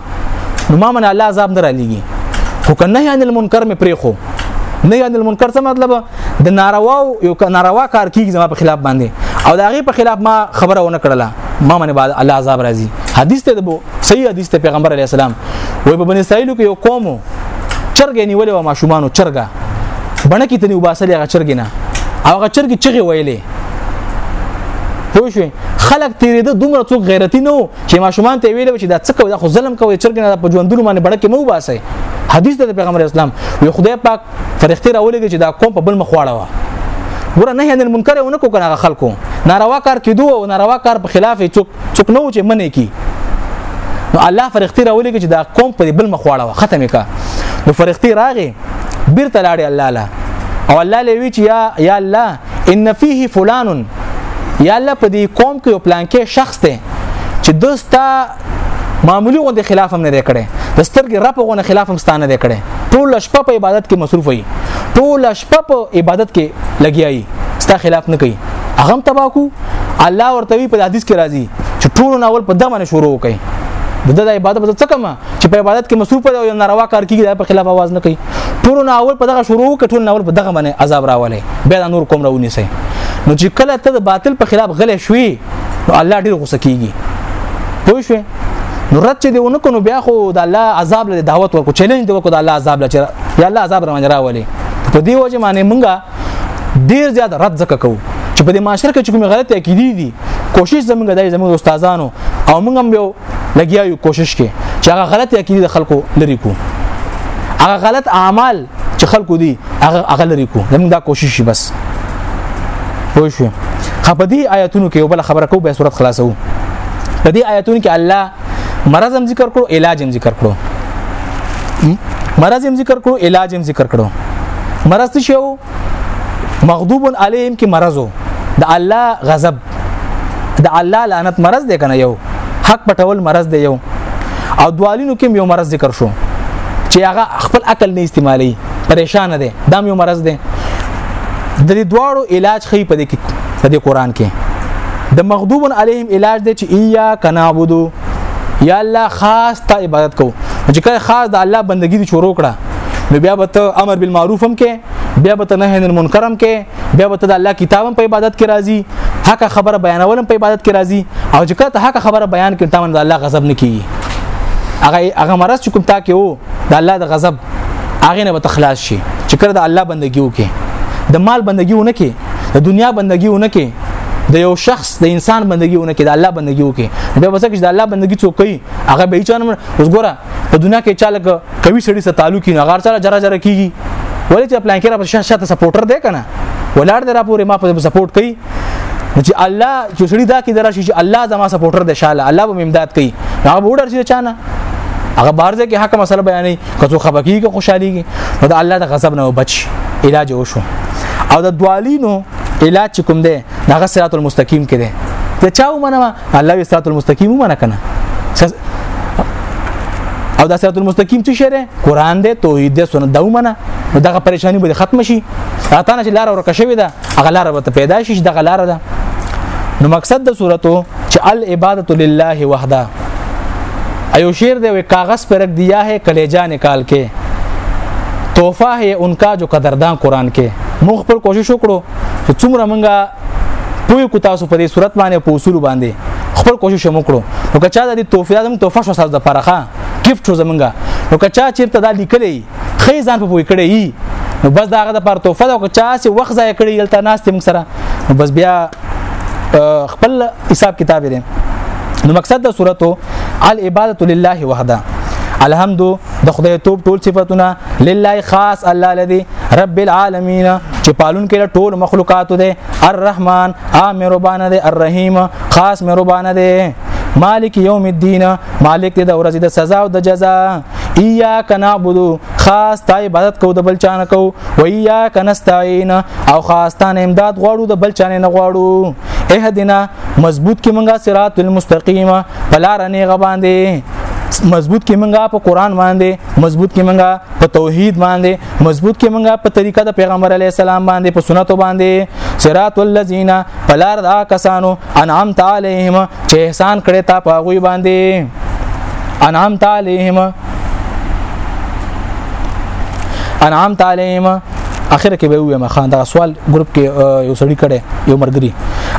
نو ما من الله عذاب نه را لګي خو کنه یان المنکر می پرې خو نه یان المنکر څه مطلب د ناروا یو ناروا کار کیږي زما په خلاف باندې او دا غي په خلاف ما خبره ونه کړله ما من بعد الله عذاب راځي حدیث ته د صحیح حدیث ته پیغمبر علی السلام وای په بنی اسرائیل کې یو قوم چرګ نیولې و ماشومانو چرګه بڼه کې تني وباسلې هغه چرګ نه هغه چرګ چغه ویلې پوه شو خلک تیرې ده دومره څوک غیرتی نه وو چې ماشومان ته ویل چې دا څه کوي دا خو ظلم کوي چرګ نه په ژوندونو باندې بړکه مو باسي حدیث د پیغمبر اسلام وي خدای پاک فرښتې راولېږي چې دا قوم په بل مخ واړوه ګوره نه هندل منکر ونه کو کنه خلکو ناروا کار کیدو او ناروا کار په خلاف څوک څوک نه و چې منې کی نو الله فرښتې راولېږي چې دا قوم په بل مخ واړوه ختمه کا نو فرښتې راغې بیرته لاړې الله لا او الله لوي چې یا یا الله ان فيه فلان یا الله په دې قوم کې پلان کې شخص ته چې دوستا معمولی غوندې خلاف هم نه دی کړی د سترګې رپ غوندې خلاف هم ستانه دی کړی ټول شپه په عبادت کې مصروف وي ټول شپه په عبادت کې لګیایي ستا خلاف نه کوي هغه هم تبا کو الله ورته وی په حدیث کې راځي چې ټول ناول په دمه شروع کوي د د عبادت په څه کما چې په عبادت کې مصروف دی او ناروا کار کوي په خلاف आवाज نه کوي ټول ناول په دغه شروع کې ټول ناول په دغه باندې عذاب راولي بیا نور کوم راونی سي نو چې کله ته د باطل په خلاف غلې شوي نو الله ډیر غوسه کیږي پوه شئ نو رد چې دی ونه کو نو بیا خو د الله عذاب له دعوت ورکو چیلنج دی وکړو د الله عذاب له چې یا الله عذاب روان راولي په دې وجه باندې مونږه ډیر زیات رد زکه کوو چې په دې معاشره کې کوم غلطي عقیدې دي کوشش زمونږ دای زمونږ استادانو او مونږ هم یو لګیا یو کوشش کې چې هغه غلطي عقیدې د خلکو لري کو هغه غلط اعمال چې خلکو دی هغه هغه لري کو زموږ دا کوشش شي بس پوه شو په دې آیاتونو کې یو بل خبره کو به صورت خلاصو په دې آیاتونو کې الله مرض هم ذکر کړو علاج هم ذکر کړو مرض هم ذکر کړو علاج هم ذکر کړو مرض څه شو مغضوب علیهم کې مرضو د الله غضب د الله لعنت مرض دی کنه یو حق پټول مرض دی یو او دوالینو کې یو مرض ذکر شو چې هغه خپل عقل نه استعمالي پریشان دی دا یو مرض دی د دې دواړو علاج خې په دې کې په دې قران کې د مغضوب علیهم علاج دی چې ایا کنابودو یا الله خاص ته عبادت کو چې کله خاص د الله بندگی دي شروع کړه نو بیا به ته امر بالمعروف هم کې بیا به ته نهی عن المنکر هم کې بیا به ته د الله کتاب په عبادت کې راضي حق خبره بیانول په عبادت کې راضي او چې کته حق خبره بیان کړي تمن د الله غضب نه کیږي هغه هغه مرز چې کوم تا کې وو د الله د غضب هغه نه به تخلاص شي چې کړه د الله بندگی وکي د مال بندگی ونه کې د دنیا بندگی ونه کې د یو شخص د انسان بندگی ونه کې د الله بندگی وکي به وسه کې د الله بندگی څوک کوي هغه به چانه اوس ګوره په دنیا کې چاله کوي سړي سره تعلق نه غار سره جره جره کیږي ولې چې پلان کې را په شاته سپورټر دی کنه ولاړ دی را پورې ما په سپورټ کوي چې الله چې سړي دا کې دراشي چې الله زما سپورټر دی شاله الله به امداد کوي هغه وډر شي چانه هغه بار ځکه حق مسله بیانې کڅو خبکی کې خوشحاليږي نو د الله د غضب نه بچ علاج وشو او د دوالینو علاج کوم دی داغه صراط المستقیم کې ده ته چا ومنه الله وی صراط المستقیم ومنه کنه او دا صراط المستقیم څه شری قران دی توحید دی سنت دا ومنه نو دغه پریشانی به ختم شي راته نه چې لار ورکه شوی ده هغه لار به پیدا شي دغه لار ده نو مقصد د صورتو چې العبادت لله وحده ایو شعر دی وی کاغذ پر رکھ دیا ہے کلیجا نکال کے تحفہ ہے ان کا جو قدردان قرآن کې موږ خپل کوشش وکړو چې څومره مونږه پوی کو تاسو په دې صورت باندې په اصول باندې خپل کوشش مو کړو نو که چا د توفیق زموږ توفه شو ساز د پرخه گیفت شو زمونږه نو که چا چیرته دا لیکلې خې ځان په پوی کړی نو بس داغه د پر توفه دا که چا سي وخت ځای کړی یلته ناس تم سره نو بس بیا خپل حساب کتاب لري نو مقصد د صورتو العبادت لله وحده الحمد د خدای توپ ټول صفاتونه لله خاص الله لدی رب العالمین چې پالون کې ټول مخلوقات دی الرحمن عام مهربان دی الرحیم خاص مهربان دی مالک یوم الدین مالک د ورځې د سزا او د جزا ایاک نعبدو خاص تا عبادت کو د بل چانه کو و ایاک نستعين او خاص تا امداد غواړو د بل چانه نه غواړو اهدنا مضبوط کې مونږه صراط المستقیم بلار نه غباندې مضبوط کې منګه په قران باندې مضبوط کې منګه په توحید باندې مضبوط کې منګه په طریقه د پیغمبر علی السلام باندې په سنتو باندې صراط الذین پلار دا کسانو انعام تعالیهم چې احسان کړي تا په غوي باندې انعام تعالیهم انعام تعالیهم اخر کې به ویم خان دا سوال ګروپ کې یو سړی کړي یو مرګري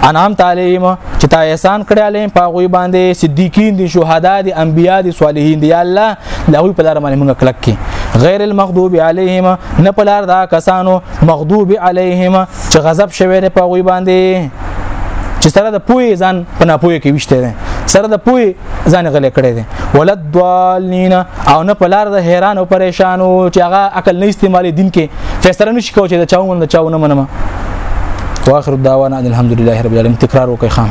انعام تعلیم چې تا احسان کړی علیم په غوي باندې صدیقین دي شهدا دي انبیا دي صالحین دي الله لوی په لار باندې موږ کلک کی غیر المغضوب علیهم نه په لار دا کسانو مغضوب علیهم چې غضب شوی په غوي باندې چې سره د پوی ځان په ناپوی کې وشته سره د پوی ځان غلې کړې دي ولد ضالین او نه پلار د حیران او پریشان او چې هغه عقل نه استعمالي دین کې فیصله نشي کوي چې دا چاونه دا چاونه منم واخر دعوانا الحمدلله رب العالمین تکرار وکي خام